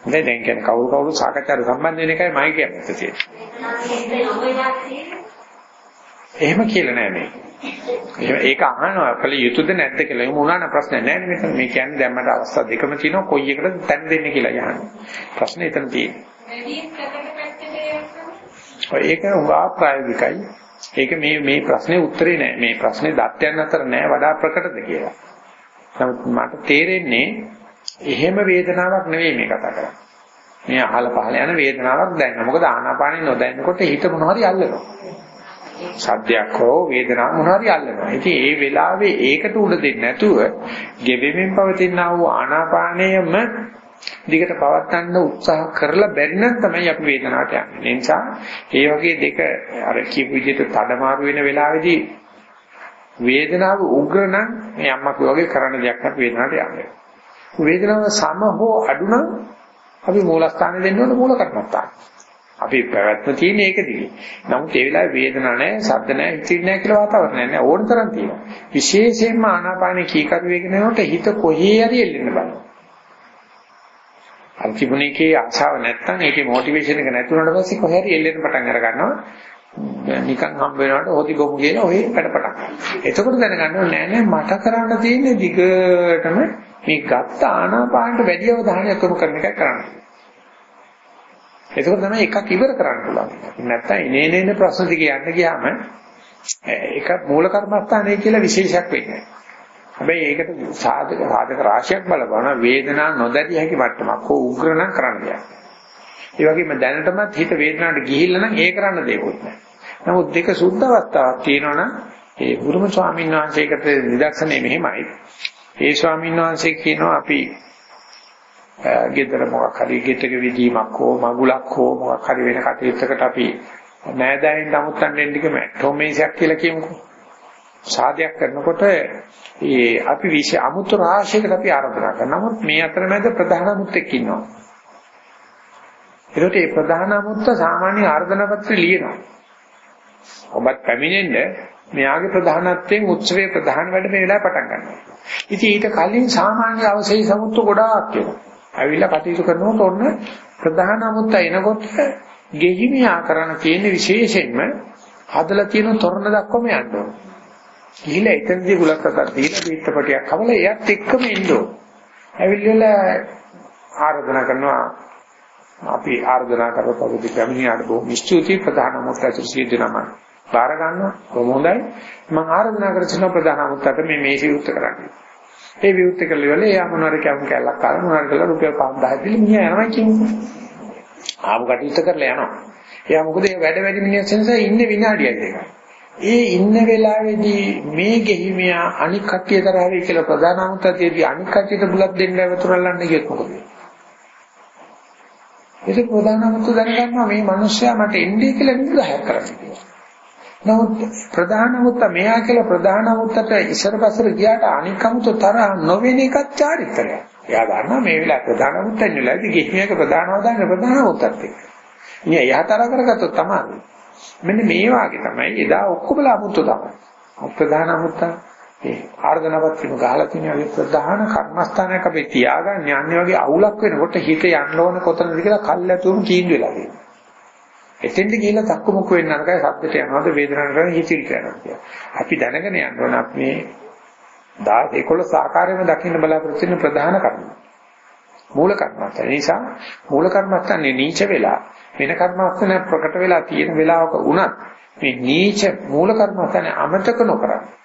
හොඳයි දැන් කියන්නේ කවුරු කවුරු සාකච්ඡාට සම්බන්ධ වෙන එකයි මම කියන්නේ. එහෙම කියලා නෑ මේ. එහෙම ඒක අහනවා කල යුතුද නැද්ද කියලා. එහෙම වුණා නම් ප්‍රශ්න නෑ නේ මෙතන. මේ කියන්නේ දැන් මට අවස්ථා දෙකම තියෙනවා කොයි එකටද තැන් දෙන්නේ කියලා යහන්නේ. ප්‍රශ්නේ එතන තියෙන්නේ. ඒක උගා ප්‍රායෝගිකයි. ඒක මේ මේ ප්‍රශ්නේ උත්තරේ නෑ. මේ ප්‍රශ්නේ දත්තයන් අතර නෑ වඩා ප්‍රකටද කියලා. නමුත් මට තේරෙන්නේ එහෙම වේදනාවක් නෙවෙයි මේ කතා කරන්නේ. මේ අහල පහල යන වේදනාවක් දැනෙනවා. මොකද ආනාපානෙ නොදැනෙනකොට හිත මොන හරි අල්ලනවා. සද්දයක් හෝ වේදනාවක් මොන හරි අල්ලනවා. ඉතින් ඒ වෙලාවේ ඒකට උඩ දෙන්නේ නැතුව ගෙවෙමින් පවතින ආ වූ ආනාපානයම දිගට පවත්වන්න උත්සාහ කරලා බැරි නම් තමයි අපි වේදනාවට යන්නේ. ඒ නිසා ඒ වගේ දෙක අර කියපු විදිහට තඩමාරු වෙන වෙලාවේදී වේදනාව උග්‍ර නම් මේ අම්මා වගේ කරන්න දෙයක් නැත් වේදනාවට යන්නේ. වේදනාව සම හෝ අඩු නම් අපි මූලස්ථානෙ දෙන්න ඕන මූල කර්මත්තාන. අපි පැවැත්ම තියෙන ඒකදී. නමුත් ඒ වෙලාවේ වේදනාවක් නැහැ, ශබ්ද නැහැ, හිතින් නැහැ කියලා වාතාවරණයක් නැහැ. ඕන තරම් තියෙනවා. විශේෂයෙන්ම ආනාපානෙ කීකරු වේගෙන යනකොට හිත කොහේ හරි එල්ලෙන්න බලනවා. අන්තිමනේකේ ආශාව නැත්තම් ඒකේ මොටිවේෂන් එක නැතුණාට පස්සේ කොහේ හරි එල්ලෙන්න පටන් අර ගන්නවා. නිකන් හම්බ වෙනකොට හොදි ගොමු කියලා ඔය වැඩ පටන් ගන්නවා. එතකොට දැනගන්න ඕනේ නෑ නෑ මට කරන්න තියෙන්නේ දිගටම මේ ගත්ත ආනාපානට වැඩි අවධානයක් යොමු කරන එකයි කරන්නේ. ඒක තමයි එකක් ඉවර කරන්න පුළුවන්. නැත්තම් ඉනේ නේ ප්‍රශ්න ටික යන්න ගියාම ඒක මූල කර්මස්ථානයේ කියලා විශේෂයක් වෙන්නේ හැබැයි ඒකට සාධක සාධක රාශියක් බලපුවම වේදනාව නොදැරිය හැකි මට්ටමක් හෝ උග්‍ර නම් කරන්න දෙයක්. ඒ වගේම දැනටමත් හිත වේදනාවට ගිහිල්ලා නම් ඒ කරන්න දෙයක්වත් නැහැ. නමුත් දෙක සුද්ධ අවස්ථාවක් තියෙනවනම් ඒ බුදුම ස්වාමීන් වහන්සේකට නිදර්ශනය මෙහෙමයි. ඒ ස්වාමීන් වහන්සේ කියනවා අපි ගෙදර මොකක් හරි ගෙටක විදීමක් හෝ මගුලක් හෝ මොකක් හරි වෙන කටයුත්තකට අපි නෑදෑයින් නමුත්තන් දෙන්න කිම ටොමේසයක් කියලා කියමුකෝ. සාදයක් කරනකොට ඒ අපි විශේෂ අමුතු රාශියකට අපි ආරම්භ කරනවා. නමුත් මේ අතරමැද ප්‍රධාන අමුත්තෙක් ඉන්නවා. ඒකට මේ ප්‍රධාන අමුත්ත සාමාන්‍ය ආර්ධනා පත්‍රය ලියනවා. ඔබත් පැමිණෙන්න මෙයාගේ ප්‍රධානත්වයෙන් උත්සවයේ ප්‍රධාන වැඩ මේ වෙලාවේ පටන් ගන්නවා. ඉතින් ඊට කලින් සාමාන්‍ය අවශ්‍ය සමුත්තු ගොඩාක් වෙනවා. ඇවිල්ලා කටයුතු කරනකොට ඔන්න ප්‍රධාන අමුත්ත එනකොට ගෙහිමියා කරන තියෙන විශේෂයෙන්ම හදලා තියෙන තොරණ දක්වම යන්න ඕන. ගිහිල්ලා එතනදී බුලත්තක් දීලා පිටපටියක් කවලා එයත් එක්කම එන්න ඕන. ඇවිල්ලා ආරාධනා කරනවා අපි ආර්දනා කරපොදි පැමිණියාට බොහොම ස්තුතියි ප්‍රධාන මොහොතට සියදිනම බාර ගන්නවා කොහොම හොඳයි මම ආර්දනා කරන ප්‍රධාන මොහොතට මේ මේසෙ යුක්ත කරන්නේ ඒ විවුර්ත කළේ වල එයා මොනවාරි කැම් කැල්ලක් කාලා මොනවාරි කළා රුපියල් 5000 දෙලි මිනිහා යනවා කියන්නේ ආපු කටයුත්ත කරලා යනවා. එයා මොකද ඒ වැඩ වැඩි මිනිහස් නිසා ඉන්නේ විනාඩියක් දෙකක්. ඒ ඉන්න වෙලාවේදී මේ ගෙහිමියා අනික් කට්ටිය තරහ වෙයි කියලා ප්‍රධාන අමුත්තේදී අනික් කට්ටියට බුලත් දෙන්න වතුරල්ලන්න ගියොත් මොකද? වෙන්නේ ඒක ප්‍රධානමතු දැනගන්නවා මේ මිනිස්සයා මට එන්නේ කියලා විග්‍රහයක් කරන්නේ. නමුත් ප්‍රධානමුත්ත මෙයා කියලා ප්‍රධානමුත්තට ඉස්සරපස්සට ගියාට අනිකමුත තරහ නොවෙන එකක් චාරිත්‍රයක්. එයා ගන්නවා මේ වෙලාව ප්‍රධානමුත්තන් නෙලාදී ගිහියක ප්‍රධානවදාන ප්‍රධානමුත්තත් එක්ක. ඉතින් එයා තරහ කරගත්තොත් තමයි. මෙන්න මේ වාගේ තමයි එදා ඔක්කොමලා මුත්තු තමයි. ප්‍රධානමුත්තා ඒ ආර්ධනපත්තිම ගහලා තියෙන ඒ ප්‍රධාන කර්මස්ථානයක් අපි තියාගන්න යන්නේ වගේ අවුලක් වෙනකොට හිත යන්න ඕන කොතනද කියලා කල්ැතුම කීඳ වෙලා තියෙනවා. එතෙන්ද ගිහිල්ලා තක්කමුක්ක වෙන්න නරකයි සද්දට යනවාද වේදනාවට යනවාද හිතිල්ට යනවාද කියලා. අපි දැනගෙන යන්න ඕන අපි මේ 10 11 ආකාරයෙන්ම දකින්න බලාපොරොත්තු වෙන ප්‍රධාන කර්ම. මූල කර්මස්ථාන නිසා මූල කර්මස්ථානේ නීච වෙලා වෙන කර්මස්ථාන ප්‍රකට වෙලා තියෙන වෙලාවක උනත් මේ නීච මූල කර්මස්ථානේ අමතක නොකරන්නේ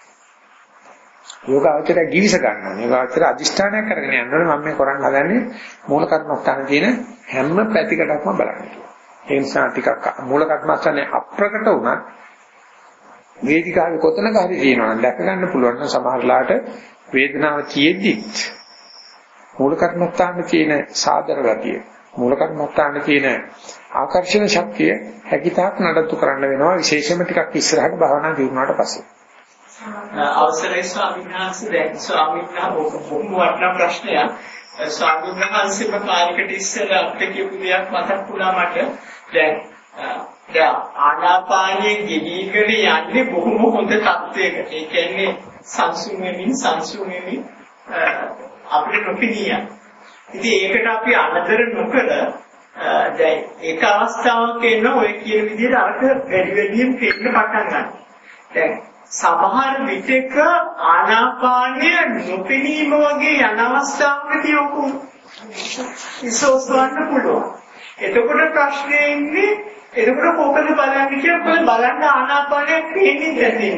යෝගාවචරය ගිවිස ගන්නවා. යෝගාවචරය අදිෂ්ඨානයක් කරගෙන යනකොට මම මේ කරන්න හදන්නේ මූල කර්මස්ථාන තියෙන හැම පැතිකඩක්ම බලන්න. ඒ නිසා ටිකක් මූල කර්මස්ථානේ අප්‍රකට වුණත් වේදිකාවේ කොතනක හරි තියෙනවා නම් දැක ගන්න පුළුවන් නම් සමහරලාට වේදනාව තියෙද්දිත් මූල කර්මස්ථානේ තියෙන සාදර ගතිය මූල කර්මස්ථානේ තියෙන ආකර්ෂණ ශක්තිය හැකිතාක් නඩත්තු කරන්න වෙනවා විශේෂයෙන්ම ටිකක් ඉස්සරහට භාවනා දිනුනාට පස්සේ අවසරයි ස්වාමීන් වහන්සේ දැන් ස්වාමීන් වහන්සේ බොහොම වටිනා ප්‍රශ්නයක්. ස්වාමීන් වහන්සේම කාර්යකට ඉස්සර අපිට කියපු දෙයක් මතක් වුණා මට. දැන් දැන් ආනාපානයේ ගෙවිගෙන යන්නේ බොහොම හොඳ තත්වයක. ඒ කියන්නේ සංසුන් වෙමින් සංසුන් වෙමින් අපිට නොපිනිය. ඉතින් ඒකට අපි අනතර නොකර දැන් ඒක අවස්ථාවක එන ඔය කියන විදිහට අරක වැඩි වැඩියෙන් පෙන්න පටන් ගන්නවා. දැන් සමහර විටක ආනාපානය නොපෙනීම වගේ යන අවස්ථාවකදී ඔකු ඉසෝසවන්න පුළුවන්. එතකොට ප්‍රශ්නේ ඉන්නේ එතකොට කොකද බලන්නේ කියලා බලන්න ආනාපානය පේන්නේ නැති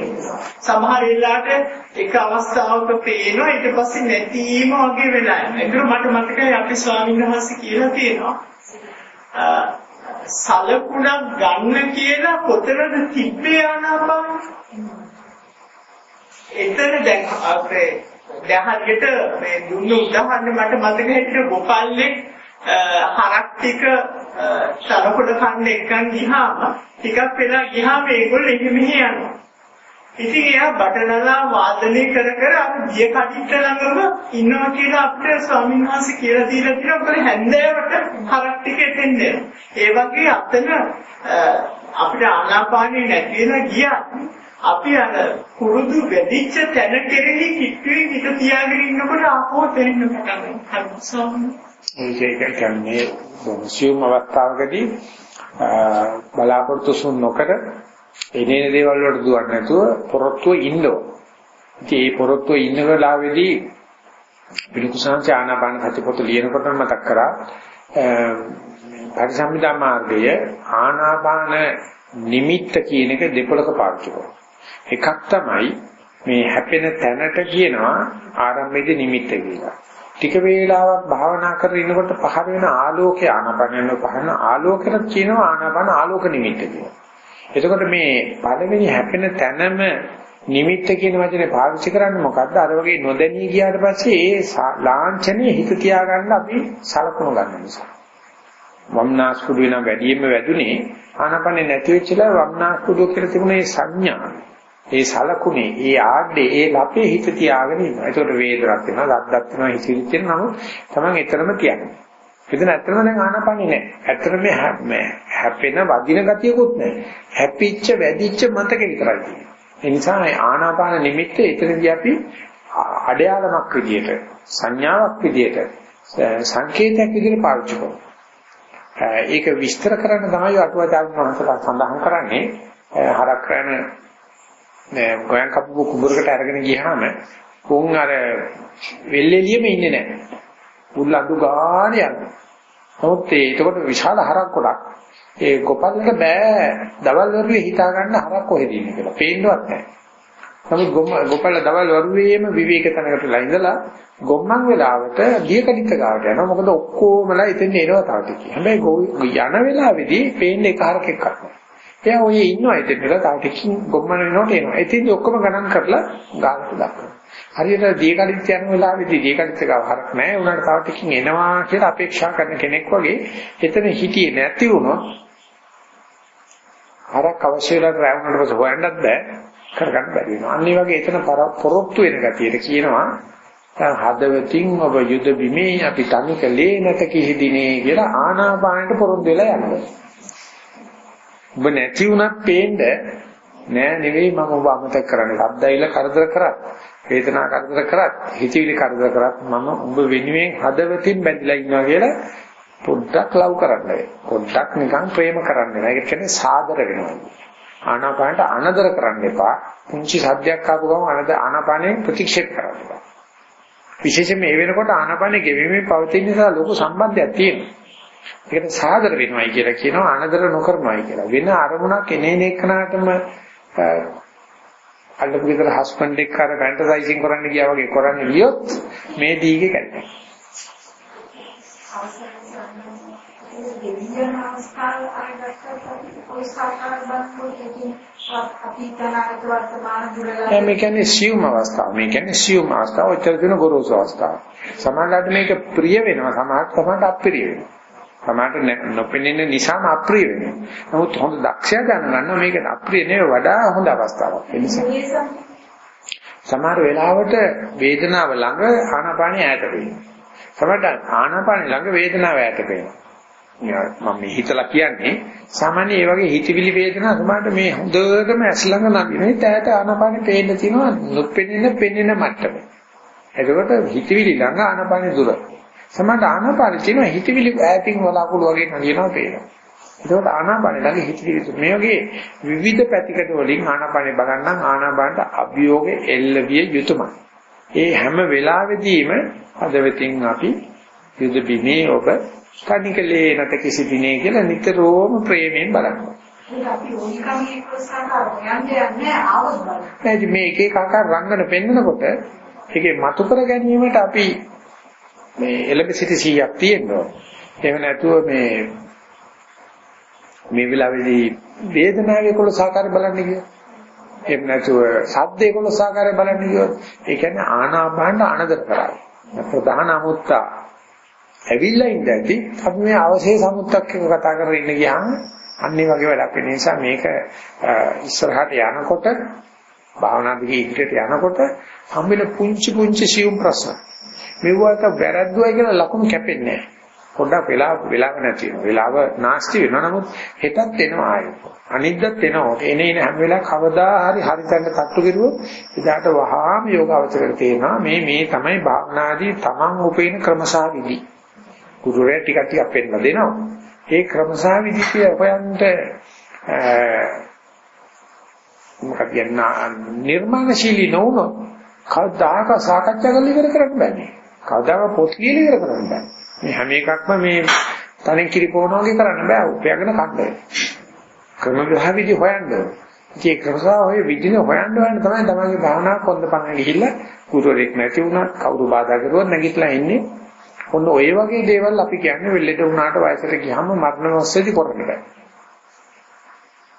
සමහර වෙලාවට එක අවස්ථාවක පේනවා ඊට පස්සේ නැතිවීම වගේ වෙලා යනවා. ඒකට මට මතකයි අපි ස්වාමීන් වහන්සේ කියලා තියෙනවා. සලකුණක් ගන්න කියලා කොතනද තිබ්බේ ආනාපානය? එතන දැන් අපේ දැන් හරියට මේ දුන්න උදාහරණ මට මතක හිටිය ගොපල්ලෙක් හරක් ටික සරපොඩ කන්න එකන් ගියාම ටිකක් වෙලා ගියාම ඒගොල්ලෝ එහෙ මෙහෙ යනවා. ඉතින් එයා බටනලා වාදනය කර කර අර දිය කඩਿੱත්ත ළඟම ඉන්නවා කියලා අපිට ස්වාමීන් වහන්සේ කියලා දීලා තියෙනවා. ඔකල හැන්දෑවට හරක් ටික එතෙන් ඒ වගේ අතන අපිට ආනාපානෙ නැති වෙලා ගියා. අපි අර කුරුදු වැඩිච්ච තැන කෙරෙහි කිට්ටුවේ හිත තියාගෙන ඉන්නකොට ආපහු තෙන්න පටන් ගන්නවා. ඒක කියන්නේ මොසියුම් අවස්ථාවකදී බලාපොරොත්තු සුන් නොකර එනේන දේවල් වලට දුවන්නේ නැතුව පොරොත්තුව ඉන්න ඕන. ඉතින් මේ පොරොත්තුව ඉන්න වෙලාවේදී පිළිකුසංච ආනාපාන සති පොත ලියනකොට මතක් කරා පරිසම්පදා මාර්ගය ආනාපාන නිමිත්ත කියන එක දෙපොලක පාවිච්චි කරනවා. එකක් තමයි මේ හැපෙන තැනට කියනවා ආරම්භයේදී නිමිත්ත කියලා. ටික වේලාවක් භාවනා කරගෙන ඉනකොට පහළ වෙන ආලෝකය ආනපනන පහන ආලෝකයට කියනවා ආනපන ආලෝක නිමිත්ත කියලා. එතකොට මේ පළවෙනි හැපෙන තැනම නිමිත්ත කියන වචනේ පාවිච්චි කරන්නේ මොකද්ද? අර වගේ නොදැනී ගියාට පස්සේ ඒ ලාංඡනයේ හිත තියාගන්න අපි සලකුණු ගන්න නිසා. වම්නාස්කුඩු වෙන වැඩියෙන්ම වැදුනේ ආනපනේ නැති වෙච්චලා වම්නාස්කුඩු කියලා තිබුණේ සංඥා. ඒ සලකුණේ, ඒ ආඩේ, ඒ ලපේ හිත තියාගෙන ඉන්නවා. ඒකට වේදනක් වෙනවා, ලද්දක් වෙනවා, හිතිරිත් වෙනවා. නමුත් Taman එතරම් තියන්නේ. එතන ඇත්තම දැන් ආනපනිය නෑ. ඇත්තම මේ හැපෙන වදින ගතියකුත් නෑ. හැපිච්ච වැඩිච්ච මතක විතරයි තියෙන්නේ. ඒ නිසා ආනාපාන නිමිත්ත එතනදී අපි අඩයාලමක් විදියට, සංඥාවක් විදියට, සංකේතයක් විදියට පාවිච්චි කරනවා. ඒක විස්තර කරන්න තමයි අටුවාචාර්ය මහසලා සඳහන් කරන්නේ හරක් රැන නෑ ගෝයන් කපපු කුඹරකට අරගෙන ගියාම උන් අර වෙල්ෙලියෙම ඉන්නේ නැහැ. උල් අඳු ගාන යනවා. නමුත් ඒ එතකොට විශාල හරක් කොටක් ඒ ගොපල්ලට බෑ දවල් වරුවේ හිතා ගන්න හරක් කොහෙද ඉන්නේ කියලා. පේන්නවත් නැහැ. නමුත් ගොපල්ල දවල් වරුවේම විවේක තැනකටලා ඉඳලා ගොම්මන් වෙලාවට දියකඩිත ගාවට යනවා. මොකද ඔක්කොමලා එතෙන් එනවා තාට කිය. හැබැයි යන වෙලාවේදී පේන්නේ එක හරකෙක් නැහැ. එයා ඔය ඉන්නවා ඉතින් නේද තව ටිකකින් ගොම්මන වෙනකොට එනවා. ඉතින් ඔක්කොම ගණන් කරලා ගානට දක්වනවා. හරියට දීකඩිත් යන වෙලාවේදී දීකඩිත් ගාව හරක් නැහැ. උනාට තව ටිකකින් එනවා කියලා අපේක්ෂා කරන කෙනෙක් වගේ එතන හිටියේ නැති වුණොත් හරක් අවශ්‍ය වෙලා රැවුනට පස්සේ හොයන්නත් බෑ. කරගන්න බැරි වෙනවා. අන්න වගේ එතන පොරොත්තු වෙන ගතියට කියනවා දැන් හදවතින් ඔබ යුද බිමේ අපි තනිකලේ නැත කිහිදිනේ කියලා ආනාපානට පොරොන්දු වෙලා යනවා. ඔබ නැති වුණත් පේන්න නෑ නෙවෙයි මම ඔබ අමතක කරන්නේ. සද්දයිල කරදර කරත්, වේදනා කරදර කරත්, හිතවිලි කරදර කරත් මම ඔබ වෙනුවෙන් හදවතින් බැඳලා ඉන්නවා කියලා පොඩ්ඩක් ලව් කරන්න වෙයි. පොඩ්ඩක් නිකන් ප්‍රේම කරන්න වෙනවා. ඒක කියන්නේ සාදර වෙනවා. ආනාපානට අනදර කරන්න එපා. පුංචි සද්දයක් ආපු ගමන් අනද ආනාපානෙ ප්‍රතික්ෂේප කරන්න එපා. විශේෂයෙන් මේ වෙනකොට ආනාපානෙ ගෙවීමේ පවතින නිසා ලොකු සම්බන්ධයක් තියෙනවා. ඒකට සාදර වෙනවයි කියලා කියනවා අනදර නොකරනවයි කියලා. වෙන අරමුණක් එනේන එකනටම අල්ලපු විතර හස්බන්ඩ් එක්ක අර ෆැන්ටසයිසින් කරන්න ගියා වගේ කරන්න ගියොත් මේ දීගේ කැඩෙනවා. මේ කියන්නේ සියුම් අවස්ථාව. මේ කියන්නේ සියුම් අවස්ථාව. ඔච්චර දින ගොරෝසු අවස්ථාව. සමහරවිට මේක ප්‍රිය වෙනවා සමහරවිට අප්‍රිය වෙනවා. සමහරට නොපෙනෙන නිසාම අප්‍රිය වෙනවා. නමුත් හොඳ දක්ෂයා දැනගන්නවා මේක අප්‍රිය නෙවෙයි වඩා හොඳ අවස්ථාවක්. ඒ නිසා සමහර වෙලාවට වේදනාව ළඟ ආනාපානිය ඈත වෙනවා. සමහරට ආනාපානිය ළඟ වේදනාව ඈත වෙනවා. මම මේ හිතලා කියන්නේ සාමාන්‍ය මේ වගේ හිතවිලි වේදනා සමහරට මේ හොඳටම ඇස් ළඟ නගිනේ තෑට ආනාපානෙ පේන්න තියෙනවා නොපෙනෙන පෙනෙන මට්ටම. එතකොට හිතවිලි ළඟ ආනාපානෙ දුර. සමහර ආනාපාන තියෙනවා හිතවිලි ඈතින් වලාකුළු වගේ නලියනවා පේනවා. ඒකෝට ආනාපාන ළඟ හිතවිලි මේ වගේ විවිධ පැතිකඩ වලින් ආනාපානේ බලන්නම් ආනාපානට අභියෝගේ එල්ලවිය යුතුයමයි. ඒ හැම වෙලාවෙදීම හදවතින් අපි යුද බිමේ ඔබ කණිකලේ නැත කිසි දිනේ කියලා නිතරම ප්‍රේමයෙන් බලනවා. අපි ඕනිකමේ ප්‍රසාර යන්නේ යන්නේ ආවොත් බලන්න. මේ එක එක ආකාර රංගන පෙන්නකොට ඒකේ මතු කර ගැනීමට අපි මේ එළඹ සිටි 100ක් තියෙනවා. එහෙම නැතුව මේ මේ වෙලාවේදී වේදනාවේ කොළ සාකාරය බලන්න කියනවා. එහෙම නැතුව සද්දේ කොළ සාකාරය බලන්න කියනවා. ඒ කියන්නේ ආනාපාන අනදර කරයි. ප්‍රධාන අමුත්තා ඇවිල්ලා ඉඳදී අපි මේ අවශේෂ සමුත්තක් එක කතා කරගෙන ඉන්න ගියාම අන්නේ වගේ වැඩක් වෙන නිසා මේක ඉස්සරහට යනකොට භාවනා දිගේ ඉදිරියට යනකොට හම්බෙන පුංචි පුංචි සියුම් ප්‍රශ්න මෙව්වට වැරද්දුවයි කියලා ලකුණු කැපෙන්නේ නැහැ. පොඩ්ඩක් වෙලාව වෙලාව නැති වෙනවා. වෙලාව නාස්ති වෙනවා. නමුත් හෙටත් එනවා ආයෙ. අනිද්දත් එනවා. එනේ එන හැම වෙලාවක කවදා හරි හරිතන්න තට්ටු කෙරුවොත් එදාට වහාම යෝගාවචරයට තේරෙනවා මේ මේ තමයි භාවනාදී තමන් උපේන ක්‍රමසා විදි. ගුරුරයා ටික ටිකක් පෙන්නලා දෙනවා. ඒ ක්‍රමසා විදි කිය හොයන්ට මොකක්ද නිර්මාණශීලී නොවුනොත් කවදාක සාකච්ඡා කරලා ඉවර කරන්න බෑ. කවදාක පොත් ලියලා ඉවර කරන්න බෑ. මේ හැම එකක්ම මේ තනෙන් කිරිපෝන වගේ කරන්න බෑ. උපයගෙන කන්න. ක්‍රමග්‍රහ විදි හොයන්න. ඉතින් ක්‍රමසා ඔය විදින හොයන්න හොයන්න තමයි තමන්ගේ භාවනා කොන්ද පන්න ගිහිල්ලා ගුරුවරයෙක් නැති වුණත් කවුරු බාධා කරුවත් නැගිටලා ඉන්නේ. ඔන්න ඔය වගේ දේවල් අපි කියන්නේ වෙල්ලෙට වුණාට වයසට ගියාම මරණ මොස්සේදී කරන්න බෑ.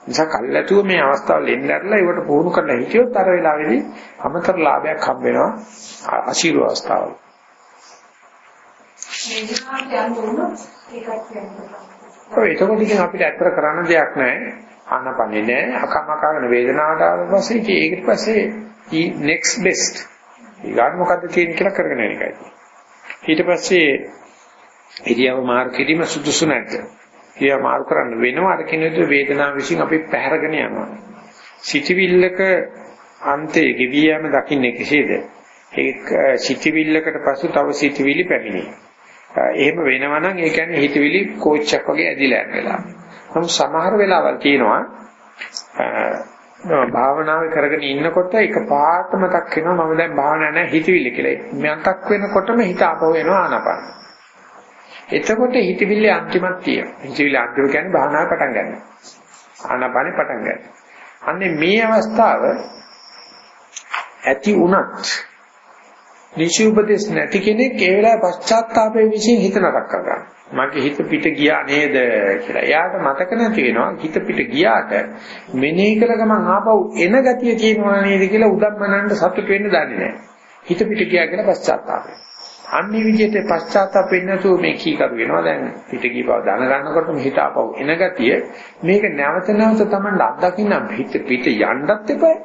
නිසා කල්ැතුව මේ අවස්ථාවල එන්නarලා ඒවට පුහුණු කරලා හිටියොත් අර වෙලාවේදී අමතර ලාභයක් හම්බ වෙනවා අශීර්ව අවස්ථාවල. ඔය එතකොට ඉතින් අපිට ඇත්තට කරන්න දෙයක් නැහැ. ආනපනේ නැහැ. අකමකාගෙන වේදනාවට ආවට පස්සේ ඉතින් ඒකට පස්සේ next best. ඊගාට මොකද්ද තියෙන්නේ කියලා කරගෙන යන එකයි. ඊට පස්සේ ඉරියව මාර්ග කිරීම සුදුසු නැද්ද? ඉරියව මාර්ග කරන්න වෙනවා අර කෙනෙකුට වේදනාව විසින් අපි පැහැරගෙන යනවා. සිතවිල්ලක අන්තයේ ගෙවි යෑම දකින්නේ කෙසේද? ඒක සිතවිල්ලකට පසු තව සිතවිලි පැමිණේ. එහෙම වෙනවා නම් ඒ කියන්නේ හිතවිලි කෝච්චක් වගේ ඇදිලා යන වෙලාව. නමුත් සමහර වෙලාවල් තියෙනවා භාවනාවේ කරගෙන ඉන්නකොට එක පාට මතක් වෙනවා මම දැන් භාවනා නැහැ හිතවිල්ල කියලා. මතක් වෙනකොටම හිත ආපහු එනවා ආනපන. එතකොට හිතවිල්ල අන්තිමක් තියෙනවා. හිතවිල්ල අන්තිම කියන්නේ භාවනාව පටන් ගන්න. ආනපනේ පටන් ගන්න. අන්නේ මේ අවස්ථාව ඇති වුණත් නිසි උපදේශ නැති කෙනෙක් ඒ වෙලාවේ පශ්චාත්තාපයේ විසින් හිත නරක කරගන්න. මගේ හිත පිට ගියා නේද කියලා. එයාට මතක නැති වෙනවා හිත පිට ගියාට මෙනෙහි කළ ගමන් ආපහු එන ගතිය තියෙනවා නේද කියලා උදම්මනන්න සතුට වෙන්න දන්නේ නැහැ. හිත පිට ගියා කියලා පශ්චාත්තාපය. අන්නේ විදිහට පශ්චාත්තාප වෙන්නේ නැතුව මේ කීකරු වෙනවා දැන් පිට ගිය බව දැන ගන්නකොටම හිත ආපහු එන ගතිය මේක නැවත නැවත තමයි අත්දකින්න හිත පිට යන්නත් එපා.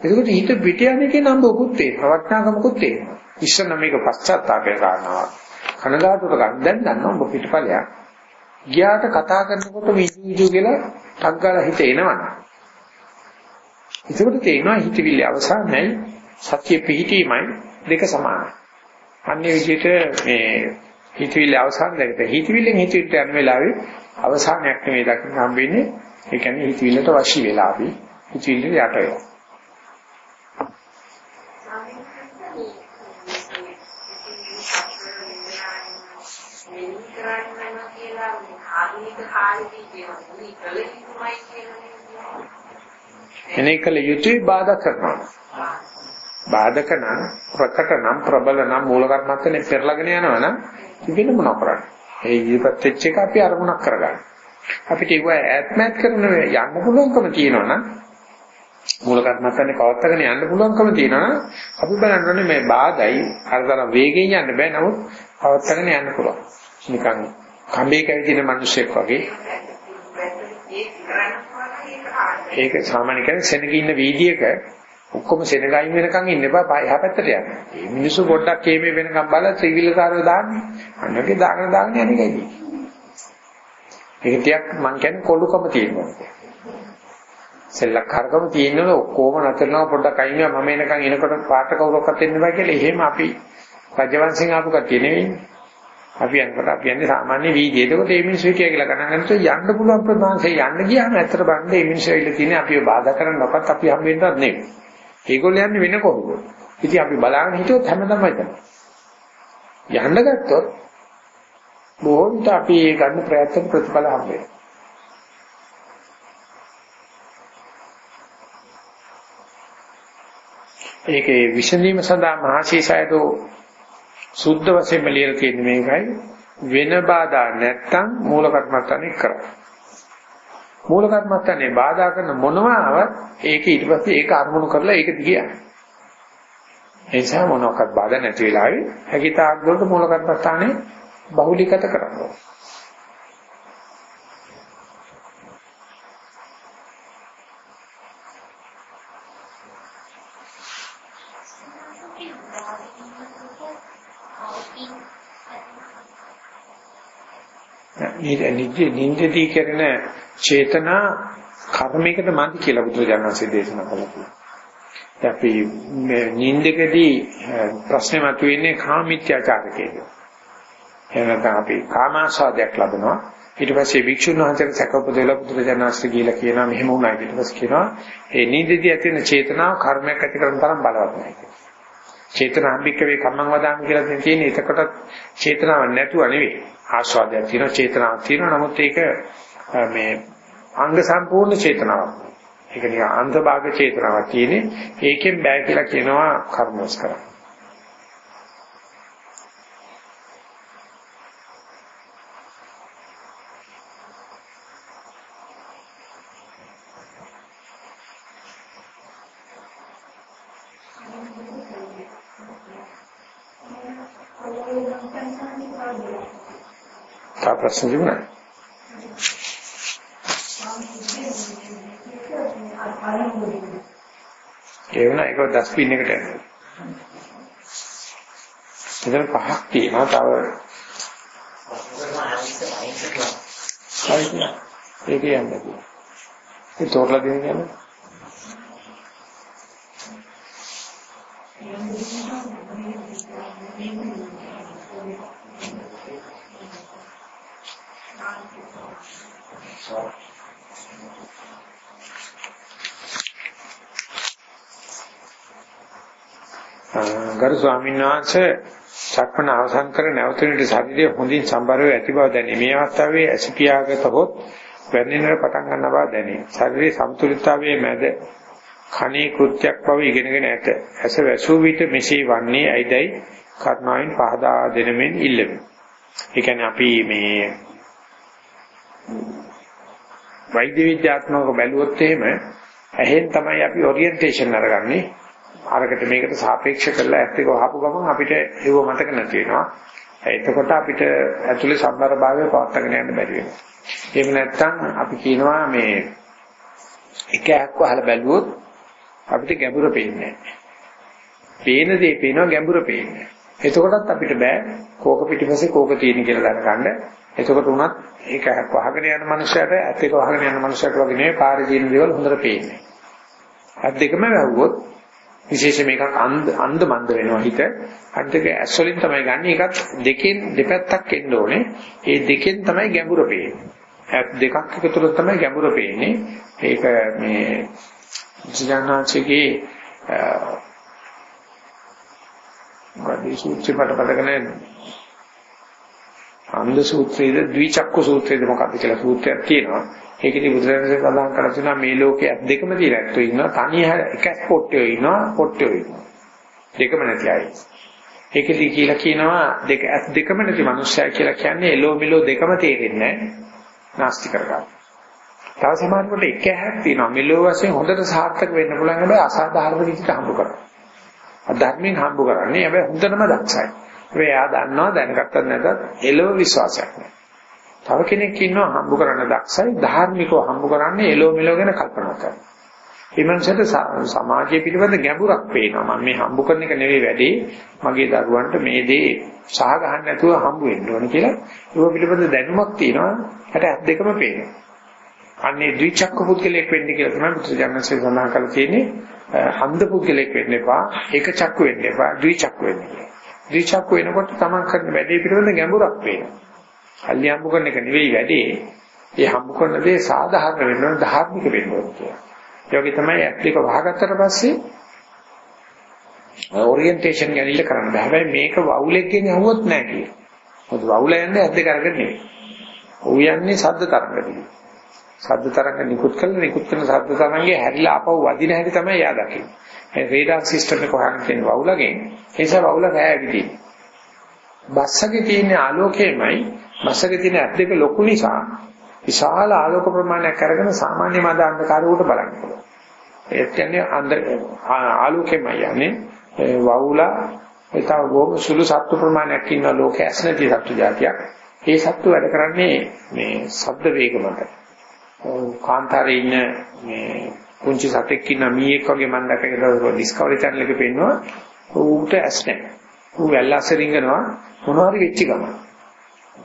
එතකොට හිත පිට යන එකේ නම් මොකුත් තේරෙනවා. වටනාකමකුත් තේරෙනවා. ඉස්සන මේක පශ්චාත්තාපේ කාරණාවක්. කනගාටුට ගන්න දැන් දන්නවා ඔබ පිටපලයක්. ගියාට කතා කරනකොට විජු විජු කියලා ටක් ගාලා හිත එනවනේ. ඒකට තේරෙනවා හිතවිලි අවසානයි සත්‍ය පිහිටීමයි දෙක සමානයි. අන්නේ විදිහට මේ හිතවිලි අවසාන දෙකට හිතවිල්ලෙන් හිතවිල්ලට යන වෙලාවේ අවසානයක් නෙමෙයි දකින්න හම් වෙන්නේ. ඒ කියන්නේ හිතවිල්ලට වශී වෙලා අපි හිතවිල්ලට යට වෙනවා. ආධුනික කාලෙදී කියනවා මුනි කල යුතුමයි කියලා එනේකල යුතුයි බාධා කරනවා. බාධක නම් ප්‍රකට නම් ප්‍රබල නම් මූල කර්මත්තනේ පෙරලගෙන යනවා නම් ඉතින් මොනව කරන්නේ? ඒ ඉදිරිපත් වෙච්ච එක අපි අරමුණක් කරගන්න. අපිට ඒක ඈත්මත් කරන යන්න පුළුවන්කම තියෙනවා නම් මූල කර්මත්තනේ පවත්වාගෙන යන්න පුළුවන්කම තියෙනවා නම් අපි බලන්න මේ බාධායි අරතරම් වේගෙන් යන්න බෑ නමුත් පවත්වාගෙන යන්න පුළුවන්. නිකන් කඹේ කැවිදින මිනිස්සෙක් වගේ ඒක සාමාන්‍ය කෙනෙක් සෙනග ඉන්න වීදියේක ඔක්කොම සෙනගයින් වෙනකන් ඉන්න එපා එහා පැත්තට යන්න. මේ මිනිස්සු පොඩ්ඩක් කේමේ වෙනකන් බලලා ත්‍රිවිලකාරව දාන්නේ. අන්නගේ දාගෙන දාගෙන යන්නේ කයිද? ඒක ටිකක් මං කියන්නේ කොළුකම තියෙනවා. සෙල්ලක්කාරකම තියෙනවල ඔක්කොම නතරනවා පොඩ්ඩක් අයින් වෙනවා මම එනකන් එනකොට පාට කවුරක්වත් එන්න බෑ කියලා එහෙම අපි රජවංශෙන් ආපු කට්ටිය නෙවෙයි. අපි යනකොට අපි යන්නේ සාමාන්‍ය වීදියේ. එතකොට මේ මිනිස්සු කිය කියලා ගණන් ගන්නකොට යන්න පුළුවන් ප්‍රමාණය යන්න ගියාම ඇත්තට බලන්න මේ මිනිස්සු ඇවිල්ලා තියෙන්නේ අපිව බාධා කරන්න නොකත් අපි හම් වෙන්නවත් නෙවෙයි. ඒගොල්ලෝ යන්නේ වෙන කොහොමද? ඉතින් අපි බලාගෙන හිටියොත් හැමදාම තමයි. යන්න ගත්තොත් බොහෝ විට අපි ඒ ගන්න ප්‍රයත්න ප්‍රතිඵල හම් වෙනවා. ඒකේ විසඳීම සඳහා මහසීසයදෝ සුද්ධ වශයෙන්ම ලියලා තියෙන්නේ මේකයි වෙන බාධා නැත්තම් මූල කර්මස්ථානේ කරා. මූල කර්මස්ථානේ බාධා කරන මොනවාවත් ඒක ඊට පස්සේ ඒක අරමුණු කරලා ඒක දිගියා. ඒ නිසා මොනවාක්වත් බාධා නැති වෙලාවේ හැකිතාක් දුරට මූල කර්මස්ථානේ බහුලීගත කරනවා. නින්දදී කරන චේතනා කර්මයකට මන්දි කියලා බුදුරජාණන්සේ දේශනා කළා. අපි නින්දකදී ප්‍රශ්නේ මතුවෙන්නේ කාමීත්‍යාචාරකේද. එහෙනම් අපි කාමාශාදයක් ලබනවා. ඊට පස්සේ වික්ෂුන් වහන්සේට සැකපොදෙලා බුදුරජාණන්සේ කියලා කියනවා මෙහෙම වුණා ඊට පස්සේ කියනවා ඒ නින්දදී ඇති වෙන චේතනාව කර්මයක් ඇති කරන තරම් බලවත් නැහැ කියලා. චේතනාම්බික වේ කම්මං වදාම කියලා තියෙන්නේ එතකොට චේතනාවක් නැතුව නෙවෙයි. ආස්වාදයක් තියෙනවා චේතනාවක් තියෙනවා නමුත් ඒක මේ අංග සම්පූර්ණ චේතනාවක්. ඒක නිකන් අන්තභාග චේතනාවක් තියෙන්නේ. ඒකෙන් බෑ කියලා කියනවා කර්මස් කරා. තා ප්‍රශ්න තිබුණා. ඒ වුණා ඒක ඩස්බින් එකට යනවා. ඉතින් පහක් තියෙනවා තව ඒක යන්නේ. ඒ තෝරලා දෙන්න කියන්නේ. ගරු ස්වාමීන් වහන්සේ සක්මණ අවසන් කර නැවතුනට ශරීරය හොඳින් සම්බරව ඇති බව දැනේ. මේ අවස්ථාවේ ඇසිපියාගත හොත් වැරෙන්නට පටන් ගන්න බව දැනේ. ශරීරයේ සමතුලිතතාවයේ මැද කණේ කෘත්‍යයක් බව ඉගෙනගෙන ඇත. ඇස වැසූ විට මෙසේ වන්නේ ඇයිදයි කර්ණාවෙන් පහදා දෙනමින් ඉල්ලමි. ඒ කියන්නේ අපි මේ වෛද්‍ය විද්‍යාත්මකව බැලුවොත් එහෙම ඇහෙන් තමයි අපි ඔරියන්ටේෂන් අරගන්නේ. අරකට මේකට සාපේක්ෂ කරලා ඇත්ත එක වහපු ගමන් අපිට ඒව මතක නැති වෙනවා. එතකොට අපිට ඇතුලේ සම්බර භාවය පවත්වාගෙන යන්න බැරි වෙනවා. එහෙම නැත්නම් අපි කියනවා මේ එක ඇක්ක අහලා බැලුවොත් අපිට ගැඹුර පේන්නේ නැහැ. පේන දේ පේනවා ගැඹුර පේන්නේ. එතකොටත් අපිට බෑ කෝක පිටිපස්සේ කෝක තියෙන කියලා දැනගන්න. එතකොට උනත් ඒක වහගෙන යන මනුස්සයට ඇත්ත එක වහගෙන යන මනුස්සයට වගේ නෙවෙයි පාරේ තියෙන දේවල් හොඳට පේන්නේ. අත් දෙකම වැහුවොත් විශේෂ මේකක් අන්ධ අන්ධ මන්ද වෙනවා හිත. අත් දෙක ඇස් වලින් තමයි ගන්න. ඒකත් දෙකෙන් දෙපැත්තක් එන්න ඕනේ. ඒ දෙකෙන් තමයි ගැඹුර පේන්නේ. ඇත් දෙකක් එකතුල තමයි ගැඹුර පේන්නේ. ඒක මේ ජනනාචිගේ වදී සූත්‍රය මට මතක නැහැ. අන්ධ සූත්‍රයේද ද්විචක්ක සූත්‍රයේද මොකක්ද කියලා සූත්‍රයක් තියෙනවා. ඒකෙදි බුදුරජාණන් සඳහන් කරලා තියෙනවා මේ ලෝකයේ දෙකම තියෙන ඇත්තෝ ඉන්නවා. තනිය එකක් පොට්ටෝ ඉන්නවා, පොට්ටෝ ඉන්නවා. දෙකම නැති අය. ඒකෙදි කියලා කියනවා දෙක ඇස් දෙකම නැති මනුස්සයා කියලා කියන්නේ එලෝ මෙලෝ දෙකම තේරෙන්නේ නැහැ. නාස්ති කරගන්න. තව සමහරකට එක ඇහක් තියෙනවා. මෙලෝ වශයෙන් හොඳට සාර්ථක වෙන්න පුළුවන් හැබැයි අසාධාරණ විදිහට හම්බ කරනවා. අධර්මයෙන් හම්බ කරන්නේ හැබැයි හොඳටම දක්ෂයි. හැබැයි එයා දන්නවා දැනගත්තත් නැතත් එළව විශ්වාසයක් නැහැ. තව කෙනෙක් ඉන්නවා හම්බ කරන්න දක්ෂයි ධාර්මිකව හම්බ කරන්නේ එළව මෙලව ගැන කල්පනා කරනවා. මේ මනසට සමාජය පිළිබඳ ගැඹුරක් පේනවා. මම මේ හම්බ කරන එක නෙවෙයි වැඩේ. මගේ දරුවන්ට මේ දේ සහ ගහන්න නැතුව හම්බ වෙන්න ඕන කියලා ඒක පිළිබඳ දැනුමක් තියෙනවා. හැට ඇත් දෙකම පේනවා. අන්නේ ද්විචක්ක පුද්ගලයෙක් වෙන්න කියලා තමයි බුදුජානකසේ සඳහන් කරලා තියෙන්නේ. අන්ධ පුද්ගලයෙක් වෙන්න එපා, ඒක චක්ක වෙන්න එපා, ද්විචක්ක වෙන්න කියලා. ද්විචක්ක වෙනකොට තමන් කරන වැඩේ පිළිබඳ ගැඹුරක් පේනවා. අල්ලි හම්බ කරන එක නෙවෙයි වැඩේ. ඒ හම්බ කරන දේ සාධාරණ වෙන්න ඕන, ධාර්මික වෙන්න ඕන කියලා. ඒ වගේ තමයි ඇත් එක වහගත්තට පස්සේ ඔරියන්ටේෂන් ගැනීම කරන්න බෑ. හැබැයි මේක වවුලෙක්ගෙන් අහුවොත් නෑ කියලා. මොකද වවුල යන්නේ ඇත් දෙක අරගෙන නෙවෙයි. ඌ යන්නේ ශබ්ද තරංගදී. ශබ්ද තරංග නිකුත් කරන නිකුත් කරන ශබ්ද තරංගේ හැරිලා අපව වදින හැටි තමයි එයා දකින්නේ. ඒ රේඩාර් සිස්ටම් එක හොයන්න තියෙන වවුලගෙන් ඒ නිසා වවුල රැයවිදී. බස්සගේ තියෙන ආලෝකයමයි බස්සගේ තියෙන ඇත් දෙක ලොකු නිසා විශාල ආලෝක ප්‍රමාණයක් අරගෙන සාමාන්‍ය මද අන්ධකාරයට බලන්න පුළුවන්. ඒ කියන්නේ අන්ධ ආලෝකයමයි යන්නේ වවුලා ඒතව බොහොම සුළු සත්තු ප්‍රමාණයක් ඉන්න ලෝකයේ ඇස් නැති සත්තු జాතියක්. ඒ සත්තු වැඩ කරන්නේ මේ ශබ්ද වේග මත. කාන්තාරේ ඉන්න මේ පුංචි සතෙක් ඉන්න මීයක් වගේ මම දැකලා ඩිස්කවරි channel එකේ පෙන්නවා ඌට ඇස් නැහැ. ඌ වැල්ලාස රිංගනවා මොනවා හරි වෙච්ච ගමන්.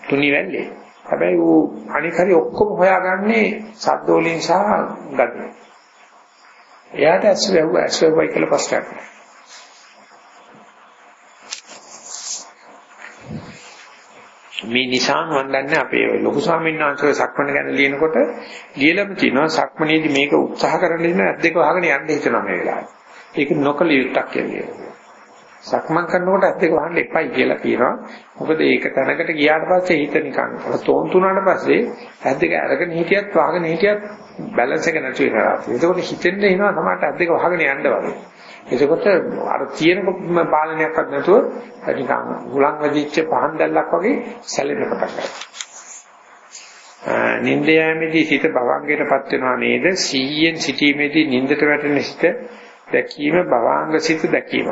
තුනි වැල්ලේ. හැබැයි ඌ අනික හරි ඔක්කොම හොයාගන්නේ සද්ද වලින් සහ ගඳ. එයාට ඇස් වැව්ව ඇස් වැව්වයි කියලා ප්‍රශ්නයක් නැහැ. මේ නිසා මම දන්නේ අපේ ලොකු ස්වාමීන් වහන්සේ සක්මණ ගැන ලියනකොට ලියලම තියෙනවා සක්මණේදී මේක උත්සාහ කරලා ඉන්න ඇත් දෙක වහගෙන යන්න හිතනවා මේ වෙලාවේ. ඒක නොකල යුක්තක් කියලා. සක්මන් කරනකොට ඇත් දෙක වහන්න එපයි කියලා කියනවා. මොකද ඒක තැනකට ගියාට පස්සේ හිත නිකන් තෝන්තුනාට පස්සේ ඇත් දෙක අරගෙන හිටියත් වහගෙන හිටියත් බැලන්ස් එක නැති වෙනවා. ඒකෝට හිතෙන්න එනවා තමයි ඇත් දෙක වහගෙන යන්න වගේ. එතකොට අර තියෙන පාලනයක්වත් නැතුව නිකන් හුලං වැදිච්ච පහන් දැල්ලක් වගේ සැලෙන්න පටන් ගන්නවා. නින්දයමේදී සිත භවංගයටපත් වෙනවා නේද? සීයෙන් සිටීමේදී නින්දට වැටෙන සිත දැකීම භවංග සිත දැකීම.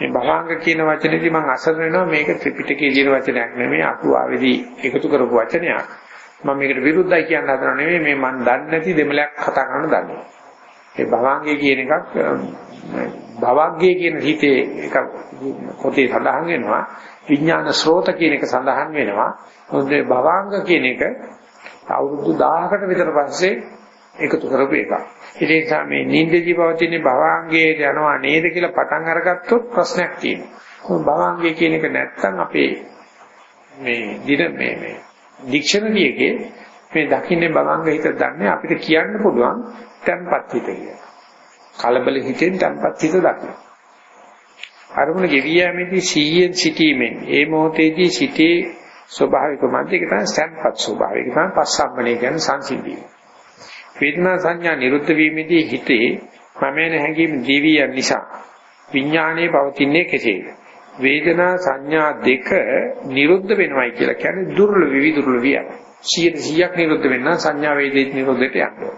මේ භවංග කියන වචනේදී මම අසර වෙනවා මේක ත්‍රිපිටකයේ කියන වචනයක් නෙමෙයි අටුවාවේදී එකතු කරපු වචනයක්. මම මේකට විරුද්ධයි කියන හදන නෙමෙයි මේ මම දන්නේ නැති දෙමලයක් කතා කරන්න දන්නවා. ඒ භවංගය කියන එකක් භවග්ගය කියන හිතේ එක පොතේ සඳහන් වෙනවා විඥාන ස්රෝත කියන එක සඳහන් වෙනවා මොකද භවංග කියන එක අවුරුදු 1000කට විතර පස්සේ එකතු කරපු එකක්. ඒ නිසා මේ නින්දදී පවතින භවංගයේ යනවා නේද කියලා පටන් අරගත්තොත් ප්‍රශ්නයක් තියෙනවා. භවංගය කියන එක නැත්තම් අපේ මේ දින මේ මේ ඩික්ෂනරි එකේ මේ දකින්නේ භවංග හිත දන්නේ අපිට කියන්න පුළුවන් tempat හිත කියලා. කලබල හිතෙන් tempat හිත දකින්න. අරමුණ ගෙවියෑමේදී සීයෙන් සිටීමෙන් ඒ මොහොතේදී සිටේ ස්වභාවික මැදික තමයි ස්ටැම්පත් ස්වභාවික තමයි පස්සම්බනේ කියන්නේ සංසිද්ධිය. වේදනා සංඥා නිරුද්ධ වීමේදී හිතේ මමෙන් හැඟීම් දිවි යන නිසා විඥානයේ පවතින්නේ කෙසේද? වේදනා සංඥා දෙක නිරුද්ධ වෙනවයි කියලා කියන්නේ දුර්ලභ විවිධ විය. 100ක් නිරුද්ධ වෙන්න සංඥා වේදේ නිරුද්ධයට යනවා.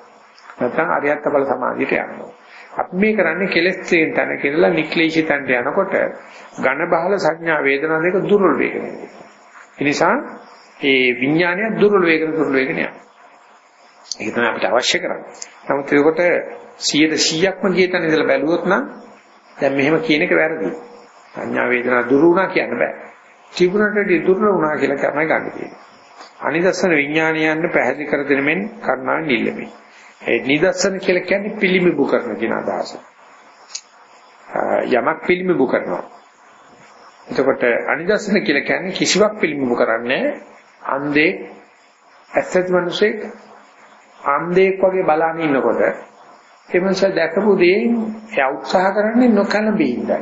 නැත්නම් අරියත්ත බල සමාධියට යනවා. අපි මේ කරන්නේ කෙලෙස් තේන් තන කියලා නික්ලේශී තන්ට යනකොට ඝන බහල සංඥා වේදනා දෙක දුර්වල වේගන. ඒ නිසා ඒ විඥානය දුර්වල වේගන දුර්වල වේගන යනවා. ඒක තමයි අපිට අවශ්‍ය කරන්නේ. නමුත් ඒකට 100%ක්ම ගිය තැන ඉඳලා බැලුවොත් නම් දැන් මෙහෙම කියන එක වැරදි. සංඥා වේදනා දුරු වුණා කියන්න බෑ. ත්‍රිගුණටදී දුර්ල වුණා කියලා තමයි ගන්න තියෙන්නේ. අනිදස්සන විඥානයන් පැහැදිලි කර දෙන මෙන් කර්ණාවෙන් නිල්ලෙමි. ඒ නිදස්සන කියලා කියන්නේ පිළිමිබු කරන කියන අදහස. යමක් පිළිමිබු කරනවා. එතකොට අනිදස්සන කියලා කියන්නේ කිසිවක් පිළිමිබු කරන්නේ අන්දේ ඇත්තට මිනිසෙක් අන්දේක් වගේ බලන ඉන්නකොට ඒ මනස දැකපු දේෙන් එයා උත්සාහ කරන්නේ නොකලඹී ඉඳයි.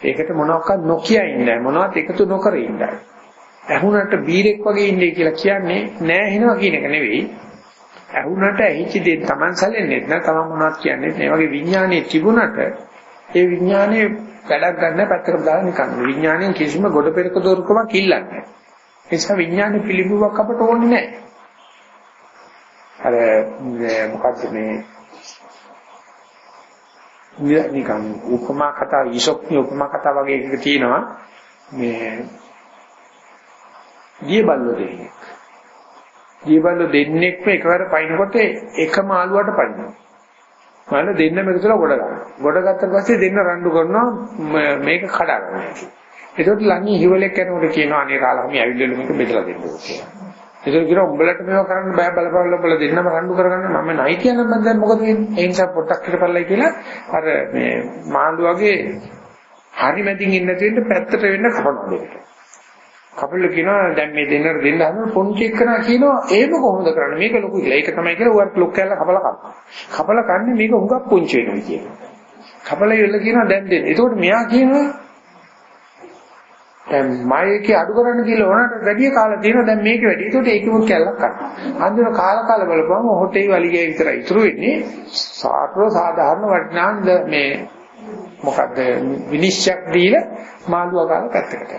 ඒකට මොනවාක්වත් නොකිය ඉඳයි මොනවත් එකතු නොකර ඉඳයි. ඇහුනට බීරෙක් වගේ ඉන්නේ කියලා කියන්නේ නෑ හිනවා කියන එක නෙවෙයි. ඇහුනට ඇහිච්ච දේ Taman සැලෙන්නේ නැත්නම් Taman මොනවත් කියන්නේ නැහැ. වගේ විඥානයේ තිබුණට ඒ විඥානයේ වැඩක් ගන්න පැත්තකට දාලා නිකන් විඥානයෙන් කිසිම ගොඩ පෙරක දොරකමක් ඉල්ලන්නේ නැහැ. ඒ නිසා විඥානේ පිළිඹුවක් අපට ඕනේ නැහැ. අර මොකද්ද මේ නිකන් උපමා කතා ඊසොප්නි උපමා කතා වගේ එකක තියෙනවා මේ දියබල්ලෝ දෙන්නේ. දියබල්ලෝ දෙන්නෙක්ම එකවර පයින්කොට එකම ආලුවට පයින්නවා. මම දෙන්නම එකතුලා ගොඩ ගන්නවා. ගොඩ ගත්තට පස්සේ දෙන්න රණ්ඩු කරනවා මේක කඩා ගන්නවා. ඒකට ළඟින් හිවලෙක් යනකොට කියනවා අනේ කාලහමි ඇවිල්ලා මේක බෙදලා දෙන්න ඕනේ කියලා. ඒක කියන උඹලට මේව කරන්න බෑ බලපං උඹලා දෙන්නම රණ්ඩු කරගන්න. මම නයි කියන මම දැන් මොකද වෙන්නේ? ඒ නිසා පොට්ටක් හිටපල්ලයි කියලා අර මේ මාළුවගේ හරි මැදින් ඉන්න තියෙන්න පැත්තට වෙන්න කපනවා දෙකට කපල කියනවා දැන් මේ දෙන්නට දෙන්න හදන පොන්චි එක්කනා කියනවා එහෙම කොහොමද කරන්නේ? මේක ලොකු කියලා ඒක තමයි කියලා උවට ලොක් කැල්ල කපලා කපනවා. කපලා කන්නේ මේක හුඟක් පුංචි වෙනවා කියනවා. කපලා ඉවල කියනවා දැන් දෙන්න. එතකොට මෙයා කියනවා දැන් මායේකේ අඩු කරන්න කියලා ඕනට වැඩි කාලයක් තියෙනවා දැන් මේක වැඩි. ඒකට ඒකම කැල්ලක් ගන්න. අන්තිම කාල කාල බලපුවම හොටේ වලිගේ විතරයි ඉතුරු වෙන්නේ. සාත්‍ර සාධාරණ වටිනාන්ද මේ මොකද්ද විනිශ්චයක් දීලා මාළුවා කාල පැත්තකට.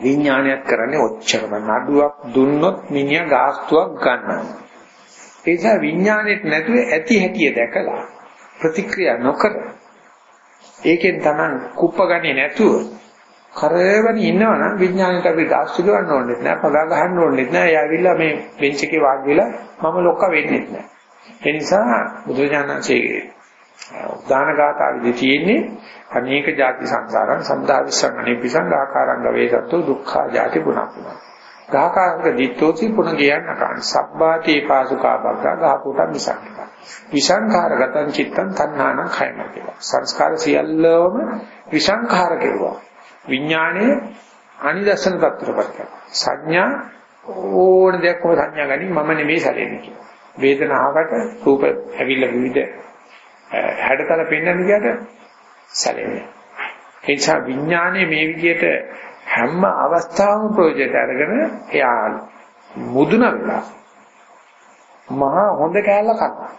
විඥානයත් කරන්නේ ඔච්චරම නඩුවක් දුන්නොත් මිනිහා ගාස්තුවක් ගන්නවා. ඒ නිසා විඥානෙත් නැතුව ඇති හැටිය දැකලා ප්‍රතික්‍රියා නොකර ඒකෙන් තමයි කුප්පගන්නේ නැතුව කරවන ඉන්නවනම් විඥාණයට අපි දාස්තු ගන්න ඕනෙත් නෑ පගා ගහන්න ඕනෙත් නෑ. එයා ඇවිල්ලා මේ බෙන්ච් එකේ වාඩි වෙලා මම ලොක්ක වෙන්නෙත් නෑ. ඒ නිසා බුදුරජාණන්සේ උදාන ගාථාවේදී තියෙන්නේ අනේක ಜಾති සංසාරං සම්දා විසං අනිපිසං ආකාරංග වේසත්තු දුක්ඛා ಜಾති පුනප්පුන. ගාකාරංග දිත්තෝති පුන ගියන්න කාණ. සබ්බාතේ පාසුකා බග්ගා ගහපුට මිසක් විසංඛාරගතං චිත්තං තණ්හානං khයම කියලා. සංස්කාර සියල්ලම විසංඛාර කෙරුවා. විඥාණය අනිදර්ශන තත්ත්වයටපත් කරනවා. සංඥා ඕන දෙයක් කොහොම සංඥා ගනි මම නෙමෙයි සැලෙන්නේ කියලා. වේදනාවට රූප ඇවිල්ලා විවිධ හැඩතල පෙන්වන්න ගියට සැලෙන්නේ. ඒ නිසා විඥානයේ මේ විදිහට හැම අවස්ථාවම ප්‍රයෝජනට අරගෙන එයා මුදුන වෙලා මහා හොඳ කෑල්ල කනවා.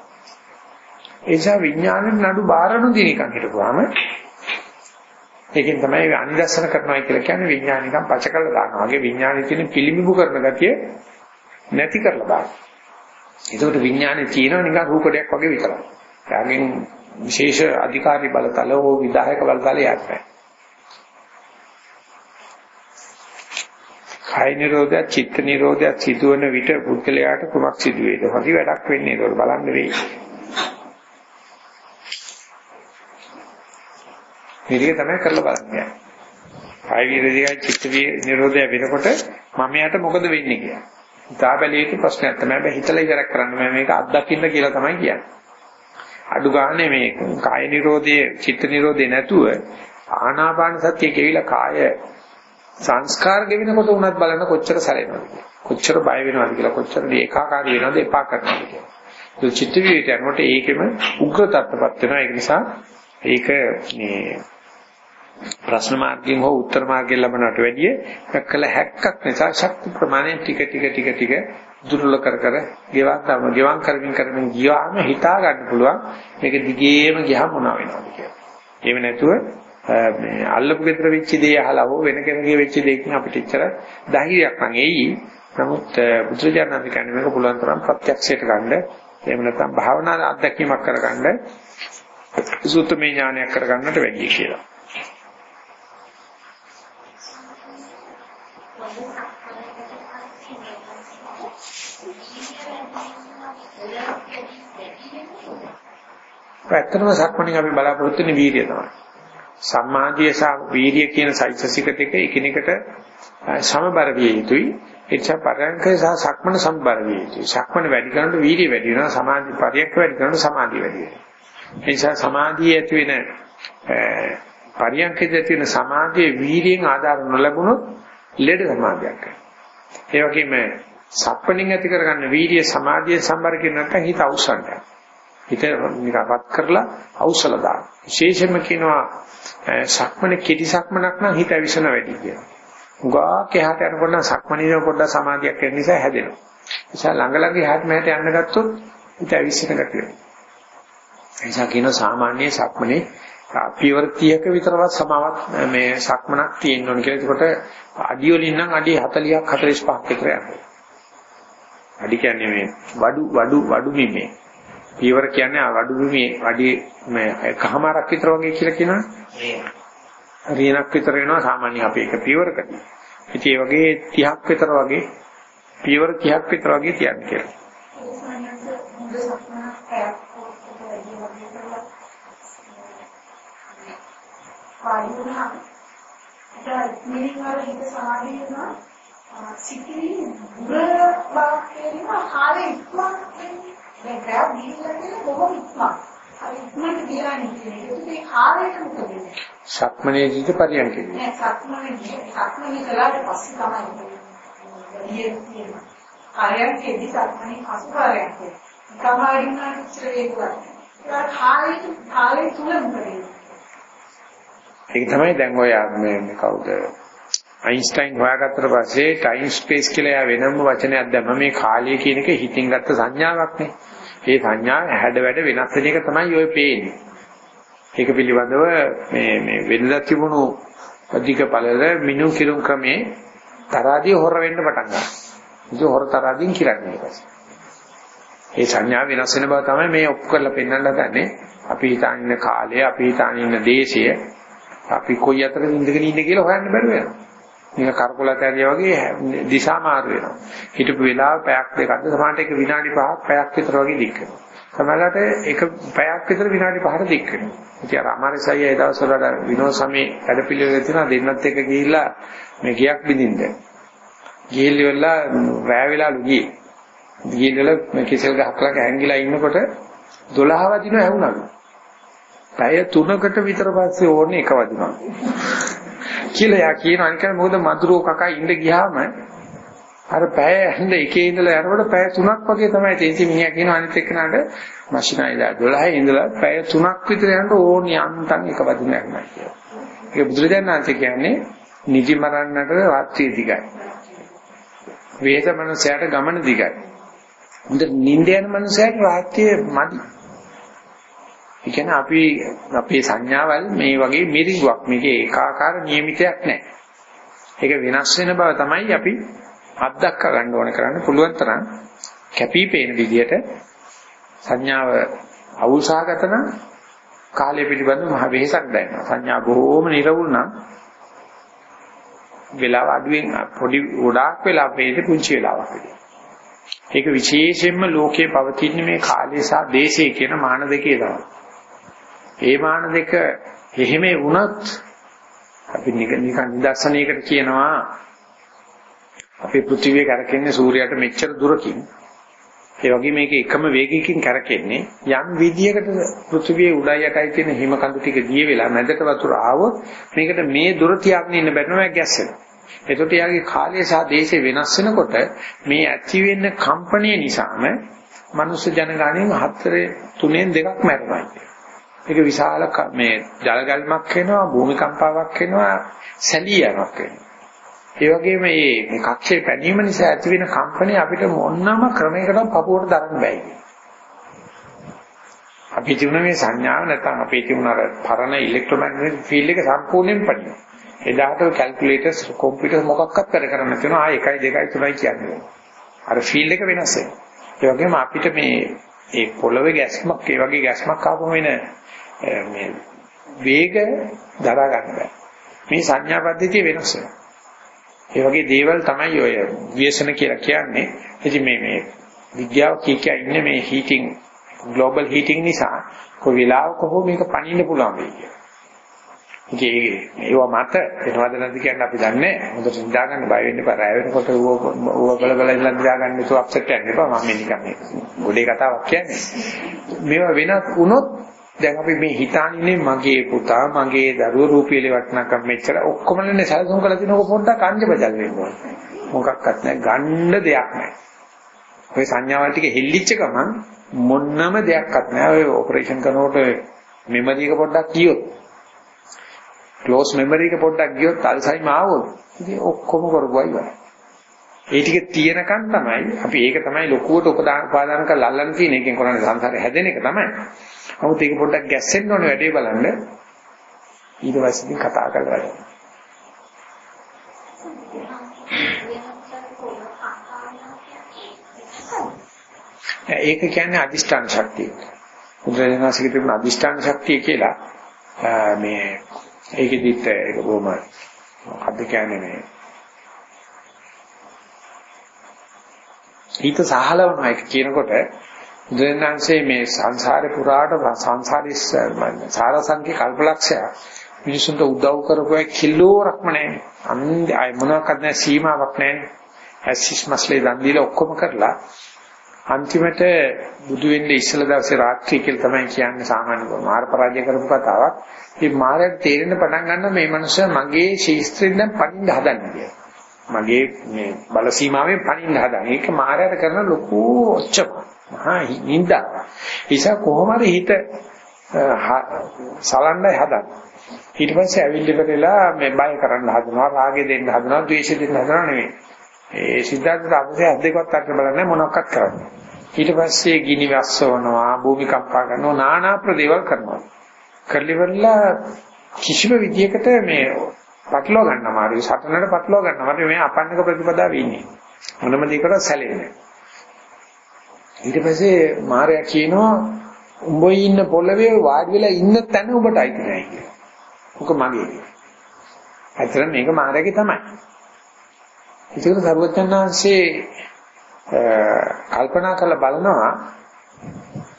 ඒ නිසා විඥානෙට නඩු බාරණු දින එකක් හිටපුවාම ඒකෙන් තමයි අනිදර්ශන කරනවා කියලා කියන්නේ විඥානිකම් පච කරලා දානවා. වගේ විඥානයේ තියෙන පිළිඹු කරන ගතිය නැති කරලා දානවා. ඒකට විඥානේ තියෙනවා නිකන් රූපඩයක් වගේ විතරයි. යාගෙන් විශේෂ අධිකාරී බලතල හෝ විධායක බලතල යන්නේ. කාය නිරෝධය, චිත්ත නිරෝධය සිදුවන විට පුද්ගලයාට කුමක් සිදු වේද? හරි වැඩක් වෙන්නේ ඒක බලන්න වෙයි. මේක තමයි කරලා බලන්නේ. කාය විරෝධය චිත්ත නිරෝධය වෙනකොට මම යට මොකද වෙන්නේ කියලා. හිතාබැලිය යුතු ප්‍රශ්නයක් තමයි. හැබැයි හිතලා ඉවරක් කරන්න මම මේක අත්දකින්න කියලා තමයි කියන්නේ. අඩු ගානේ මේ කාය නිරෝධයේ චිත්ත නිරෝධේ නැතුව ආනාපාන සතිය කෙවිලා කාය සංස්කාර ගෙවෙනකොට උනත් බලන්න කොච්චර සැලෙනවද කොච්චර බය වෙනවද කියලා කොච්චර ඒකාකාරී වෙනවද එපා කරනවද කියලා. ඒ චිත්ත විවිධ යනකොට ඒකෙම උග්‍ර තත්ත්වපත් වෙනවා. ඒක නිසා ඒක මේ ප්‍රශ්න මාර්ගයෙන් හෝ උත්තර මාර්ගයෙන් ලබනවට වැඩිය කළ හැක්කක් නිසා ශක්ති ප්‍රමාණය ටික ටික ටික ටික දුර්වල කර කර ගෙවන් කරන ගෙවන් කරමින් කරමින් ගියාම හිතා ගන්න පුළුවන් මේක දිගේම ගියාම මොනවා වෙනවද කියලා. එහෙම නැතුව මේ අල්ලපු ගෙදර වෙච්ච දේ අහලා හෝ වෙන කෙනෙකුගේ වෙච්ච දෙයකින් අපිට ඉච්චර ධෛර්යයක් නම් එයි. නමුත් බුදුරජාණන් කියන්නේ මේක පුළුවන් තරම් ප්‍රත්‍යක්ෂයට ගන්න එහෙම නැත්නම් භාවනා අත්දැකීමක් කරගන්න සූත්‍රමය ඥානයක් කරගන්නට වැඩි කියලා. ඇත්තටම සක්මණේ අපි බලාපොරොත්තු වෙන වීර්යය තමයි. සම්මාදිය සහ වීර්ය කියන සයිසසික දෙක එකිනෙකට සමබර විය යුතුයි. එච්චා පරයන්කේ සහ සක්මණ සම්බර විය යුතුයි. සක්මණ වැඩි කරනකොට වීර්ය වැඩි වෙනවා. සමාධි පරයන්ක වැඩි කරනකොට සමාධිය වැඩි වෙනවා. ඒ නිසා සමාධිය ඇති වෙන පරයන්කේ ඇති වෙන සමාධියේ වීර්යයෙන් ආධාර නොලැබුණොත් ලෙඩ සමාධියක් ඒ වගේම සක්මණින් ඇති කරගන්න වීර්ය සමාධිය සම්බර කියන නැත්නම් හිත අවසන්නවා. හිත නිකපත් කරලා අවසල දාන. විශේෂයෙන්ම කියනවා සක්මනේ කෙටි සක්මනක් නම් හිත අවිසන වැඩි කියලා. උගා කැහට යනකොට නම් සක්මනේ පොඩ්ඩක් සමාධියක් වෙන නිසා හැදෙනවා. නිසා ළඟ ළඟ එහාට මෙහාට යන්න ගත්තොත් හිත අවිසන ගතිය වෙනවා. නිසා කියන සාමාන්‍ය සක්මනේ පියවර 30ක විතරවත් සමාවක් මේ සක්මනක් තියෙන්න ඕන කියලා. ඒකට අඩි වලින් නම් අඩි 40ක් 45ක් විතර යනවා. අඩි කියන්නේ මේ වඩු වඩු වඩු මිමේ පියවර කියන්නේ වඩු මිමේ වඩි මේ කහමාරක් විතර වගේ කියලා කියනවනේ. රියනක් විතර වෙනවා සාමාන්‍ය අපි එක පියවරකදී. ඉතින් ඒ වගේ 30ක් විතර වගේ පියවර 30ක් විතර වගේ තියන්න කියලා. පාඩුණා. ඒක මිනිහ වල හිත සමාධිය වෙනවා. සිතිවිලි දුර වාක්‍යේම හරිය ඉක්මනට දැන් ග්‍රැබ් තියෙන බොහොම ඉක්මනට. හරි ඉක්මනට කියලා නෙන්නේ. ඒක හරියට මොකද වෙන්නේ? සක්මනේ ජීවිත පරියන්කේ. නෑ සක්මනේ සක්මනේ කළාට පස්සේ තමයි ඉන්නේ. කාර්යයේදී සක්මනේ පසු කාර්යයක්. කමාඩින්නාට ඉස්සර වේගවත්. ඒක කාලේ කාලේ තුලම කරේ. ඒක තමයි දැන් ඔය මේ කවුද අයින්ස්ටයින් හොයාගත්තට පස්සේ ටයිම් ස්පේස් කියලා වෙනම වචනයක් දැම්ම මේ කාලය කියන එක හිතින් ගත්ත සංඥාවක් නේ. ඒ සංඥා හැඩ වැඩ වෙනස් වෙන එක තමයි ඔය පේන්නේ. ඒක පිළිබඳව මේ මේ වෙනදා තිබුණු අධික පළල මිනු කිරුම් ක්‍රමේ තරාදිය හොර වෙන්න පටන් ගන්නවා. ඒක හොර තරාදියෙන් කිරන්නේ ඊපස්සේ. ඒ සංඥා වෙනස් වෙන බව තමයි මේ ඔප්පු කරලා පෙන්වන්න හදන්නේ. අපි හිතාන ඉන්න කාලය, අපි හිතාන ඉන්න දේශය, අපි කොයි අතරද ඉඳගෙන ඉන්නේ කියලා හොයන්න බැරුව යනවා. මේක කරකොලතරිය වගේ දිශා මාරු වෙනවා. හිටපු වෙලාව පැයක් දෙකක්ද සමහරට එක විනාඩි 5ක් පැයක් විතර වගේ දික් වෙනවා. සමහරට එක පැයක් විතර විනාඩි 5කට දික් වෙනවා. ඉතින් අර අමාරසයි ඒ දවස්වල විනෝද සමේ වැඩපිළිවෙල තියෙනවා දෙන්නත් එක ගිහිල්ලා මේ ගියක් බින්දින්ද. ගිහිල්ලා රෑ වෙලාලු ගියේ. ගිහිල්ලා මේ කෙසෙල් ගහක් හැංගිලා ඉන්නකොට 12 වදින ඇහුණලු. පැය 3කට විතර පස්සේ ඕනේ එක වදිනවා. කියලා යා කියන අනික මොකද මధుරෝ කකා ඉඳ ගියාම අර පැය ඇඳ එකේ ඉඳලා යනකොට පැය 3ක් වගේ තමයි තේසි මිනිහා කියන අනිත් එක්කනට මැෂිනයිලා 12 ඉඳලා පැය 3ක් විතර යනකොට ඕනි යන්තම් එක වදිනයක් නෑ කියලා. ඒක බුදුරජාණන් වහන්සේ කියන්නේ නිදි මරන්නට රාත්‍රිය දිගයි. වේද මනසයට ගමන දිගයි. හොඳ නිින්ද යන මනසයට රාත්‍රිය මදි. ඒ කියන්නේ අපි අපේ සංඥාවල් මේ වගේ මිරිඟුවක් මේකේ ඒකාකාර නියමිතයක් නැහැ. ඒක වෙනස් වෙන බව තමයි අපි අත්දක්ක ගන්න ඕන කරන්න පුළුවන් තරම් කැපිපේන විදිහට සංඥාව අවුසාගත නම් කාලය පිළිබඳව මහ වෙහෙසක් දැනෙනවා. සංඥා බොහොම නිර්වුල් නම් වෙලාව අඩුවෙන් පොඩි ගොඩාක් වෙලා වේද පුංචි වෙලාවක් විදියට. ඒක විශේෂයෙන්ම ලෝකයේ පවතින මේ කාලය සහ දේශය කියන මාන දෙකේ තමයි. ඒ මාන දෙක එහෙම වුණත් අපි නිකන් නිදර්ශනයකට කියනවා අපේ පෘථිවිය කරකෙන්නේ සූර්යයට මෙච්චර දුරකින් ඒ වගේ මේක එකම වේගයකින් කරකෙන්නේ යම් විදියකට පෘථිවියේ උඩයි යටයි තියෙන හිම කඳු ටික දිය වෙලා මැදට වතුර ආවොත් මේකට මේ දුර තියාගෙන ඉන්න බැරි නම ගැස්සෙනවා. එතකොට යාගේ කාලය සහ දේශය වෙනස් වෙනකොට මේ ඇති වෙන්න කම්පණය නිසාම මනුස්ස ජනගහණයෙන් හතරේ තුනෙන් දෙකක් මැරෙනවා. ඒක විශාල මේ ජල ගැල්මක් වෙනවා, භූමිකම්පාවක් වෙනවා, සැලියාවක් වෙනවා. ඒ වගේම මේ කක්ෂේ පැනීම නිසා ඇති වෙන කම්පනය අපිට මොනම ක්‍රමයකටවත් පපුවට දරන්න බෑ. අපි තිබුණ මේ සංඥාව නැත්නම් අපේ තිබුණ අර පරණ ඉලෙක්ට්‍රොමැග්නටික් ෆීල්ඩ් එක සම්පූර්ණයෙන් පදිනවා. එදාට කැල්කියුලේටර්ස් කොම්පියුටර් මොකක්වත් වැඩ කරන්නේ නැති වෙනවා. ආ 1 2 3යි කියන්නේ. අර ෆීල්ඩ් එක වෙනස් වෙනවා. ඒ වගේම අපිට මේ ඒ පොළවේ ගැස්මක් ඒ වගේ ගැස්මක් ආපම වෙන මේ වේග දරා ගන්න බෑ. මේ සංඥා පද්ධතිය වෙනස් වෙනවා. ඒ වගේ දේවල් තමයි ඔය ව්‍යසන කියලා කියන්නේ. ඉතින් මේ මේ විද්‍යාව කිය කිය ඉන්නේ මේ හීටින් ග්ලෝබල් හීටින් නිසා කොයි වෙලාවක හෝ මේක පණින්න පුළුවන් වෙයි කියලා. ඉතින් ඒව මත වෙනවද නැද්ද කියන්නේ අපි දන්නේ හොඳට නිදා ගන්න බය වෙන්න එපා. රැ වෙනකොට ඌව ඌව බල බල ඉඳලා නිදා ගන්න තු අප්සෙට් වෙන්න එපා. මම මේ නිකන් මේ ගොඩේ කතාවක් කියන්නේ. මේවා වෙනත් වුණොත් දැන් අපි මේ හිතාන්නේ මගේ පුතා මගේ දරුවෝ රූපීලේ වටනකම් මෙච්චර ඔක්කොමනේ සැලසුම් කරලා තිනකොට පොඩ්ඩක් අංජ බදල් වෙන්න ඕනේ. මොකක්වත් නැහැ. ගන්න දෙයක් නැහැ. ඔය සංඥාවල් ටික හෙල්ලිච්ච ගමන් මොන්නම දෙයක්වත් නැහැ. ඔය ඔපරේෂන් කරනකොට මෙමරි එක පොඩ්ඩක් කියොත් ක්ලෝස් මෙමරි එක පොඩ්ඩක් ගියොත් අල්සයිමර් ආවොත් ඉතින් ඔක්කොම කරපුවා ඉවරයි. ඒ ටික තියෙනකන් තමයි අපි ඒක තමයි ලොකුවට උපදාන උපාදාන කරලා අල්ලන්න තියෙන එකෙන් කරන්නේ සංසාරේ හැදෙන එක තමයි. නමුත් ඒක පොඩ්ඩක් ගැස්සෙන්න ඕනේ වැඩේ බලන්න. ඊට පස්සේ ඉතින් කතා කරලා වැඩ. ඒක කියන්නේ අදිෂ්ඨාන ශක්තිය. බුදුරජාණන්සේගේ තිබුණ අදිෂ්ඨාන ශක්තිය කියලා මේ ඒකෙදිත් ඒක බොහොම මොකද්ද කියන්නේ මේ හිත සහලවනවා ඒක කියනකොට බුදුරජාණන්සේ මේ සංසාරේ පුරාට සංසාරිස් සාරසංඛ්‍ය කල්පලක්ෂය මිනිසුන්ට උදව් කරපුවා කිලෝරක්ම නැහැ. අන්ද අය මොනවාක්වත් නැහැ සීමාවක් නැහැ. ඇසිස් මස්ලේ දන් දීලා ඔක්කොම කරලා අන්තිමට බුදු වෙන්නේ ඉස්සල දවසේ රාත්‍රී කියලා තමයි කියන්නේ සාමාන්‍ය මාර පරාජය කරපු කතාවක්. ඉතින් මාරයට තේරෙන්න පටන් ගන්න මේ මනුස්සයා මගේ ශීස්ත්‍රයෙන් දැන් පණින්න හදන්නේ කියලා. මගේ මේ බල සීමාවෙන් පණින්න හදන. ඒක මාරයට කරන ලොකු ඔච්චම. මහා නින්දා. ඉතින් කොහොම හරි හිත සලන්නයි හදන්නේ. ඊට පස්සේ ඇවිල්ලි වෙලා මේ බය කරන්න හදනවා, රාගෙ දෙන්න හදනවා, ද්වේෂෙ දෙන්න හදනවා නෙවෙයි. ඒ සිද්ධාර්ථ තාපසේ අද්දේකවත් අර්ථ බලන්නේ මොනක්වත් කරන්නේ. ඊට පස්සේ ගිනි වැස්සවනවා, භූමි කම්පා කරනවා, নানা ප්‍රදේවල් කරනවා. කරලිවලා කිසිම විදියකට මේ පටලවා ගන්න අමාරුයි. සටනට පටලවා ගන්න අමාරුයි. මේ අපන්නක ප්‍රතිපදාවේ ඉන්නේ. මොනම දෙයකට සැලෙන්නේ ඊට පස්සේ මාර්යා කියනවා උඹ ඉන්න පොළවේ වාඩි වෙලා ඉන්න තැන උඹට අයිති නැහැ කියලා. මොක මගේ. ඇත්තට මේක මාර්යාගේ තමයි. ඒකට සර්වඥාන්සේ කල්පනා කරලා බලනවා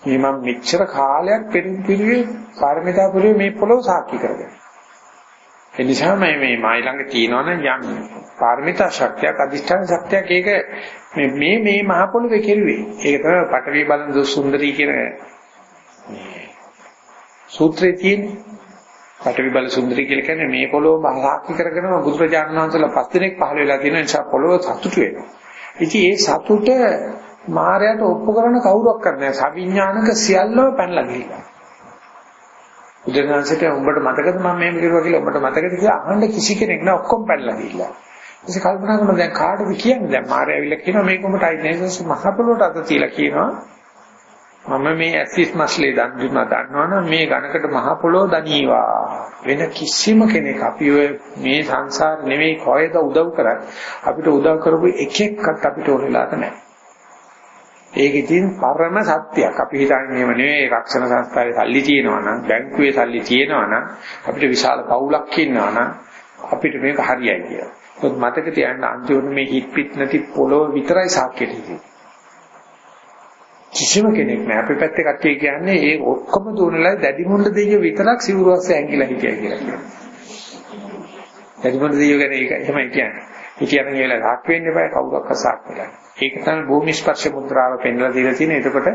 මේ මම මෙච්චර කාලයක් පෙරපිරිවේ පාරමිතා පුරේ මේ පොළොව සාක්ෂි කරගෙන. ඒ නිසා මම මේ මයි ළඟ තියෙනවනම් යම් පාරමිතා ශක්තියක් අධිෂ්ඨාන ශක්තියක් ඒක මේ මේ මේ මහ පොළොවේ කෙරුවේ. ඒක තමයි පටවි බලන දුසුන්දරී කියන සූත්‍රයේ තියෙන්නේ. පටවි බල සුන්දරී කියලා කියන්නේ මේ පොළොව සාක්ෂි කරගෙන බුදුරජාණන් වහන්සේලා පස් දිනක් පහළ වෙලා තියෙන නිසා පොළොව සතුටු වෙනවා. ඉතින් ඒ සතුට මායයට ඔප්පු කරන කවුරක් කරන්නේ සවිඥානික සියල්ලම පැනලා ගිහිල්ලා. උදේනාංශයට උඹට මතකද මම මෙහෙම කරුවා කියලා උඹට මතකද කියලා අහන්න කිසි කෙනෙක් නෑ ඔක්කොම පැනලා ගිහිල්ලා. ඉතින් කල්පනා කරනවා දැන් කාටද කියන්නේ? දැන් මායя ඇවිල්ලා කියනවා මේක උඹට අයිති නෑ මහ පොළොවට අත තියලා කියනවා. මම මේ ඇසිස් මස්ලේ දන් දුන්නා දන්නවනම් මේ ඝනකට මහ පොළොව දනීවා. වෙන කිසිම කෙනෙක් අපි ඔය මේ සංසාර නෙමෙයි කොහෙද උදව් කරත් අපිට උදව් කරපු එකෙක්වත් අපිට ඕනෙලාට නැහැ. ඒක ඉතින් පරම සත්‍යයක්. අපි හිතන්නේ එහෙම නෙවෙයි. රක්ෂණ සංස්ථාවේ සල්ලි තියෙනවා නම්, බැංකුවේ සල්ලි තියෙනවා නම්, අපිට විශාල පවුලක් ඉන්නවා නම් අපිට මේක හරියයි කියලා. ඒත් මතක තියාගන්න අන්තිමට මේ හිත් පිට නැති පොළොව විතරයි සාක්කෙට ඉන්නේ. කිසිම කෙනෙක් නෑ අපේ පැත්තේ කට්ටිය කියන්නේ ඒ ඔක්කොම දුන්නලා දැඩි මුණ්ඩ දෙයියෝ විතරක් සිවුරස්සේ ඇඟිලා හිටියයි කියලා කියනවා. දැඩි මුණ්ඩ දෙයියෝ ගැන ඒක එහෙමයි කියන්නේ. හිටියනම් ඒ වෙලාවට හක් වෙන්න එපා කවුරක් අසක් වෙලා. ඒක තමයි භූමි ස්පර්ශ මුද්‍රාව පෙන්ලා දීලා තියෙන. එතකොට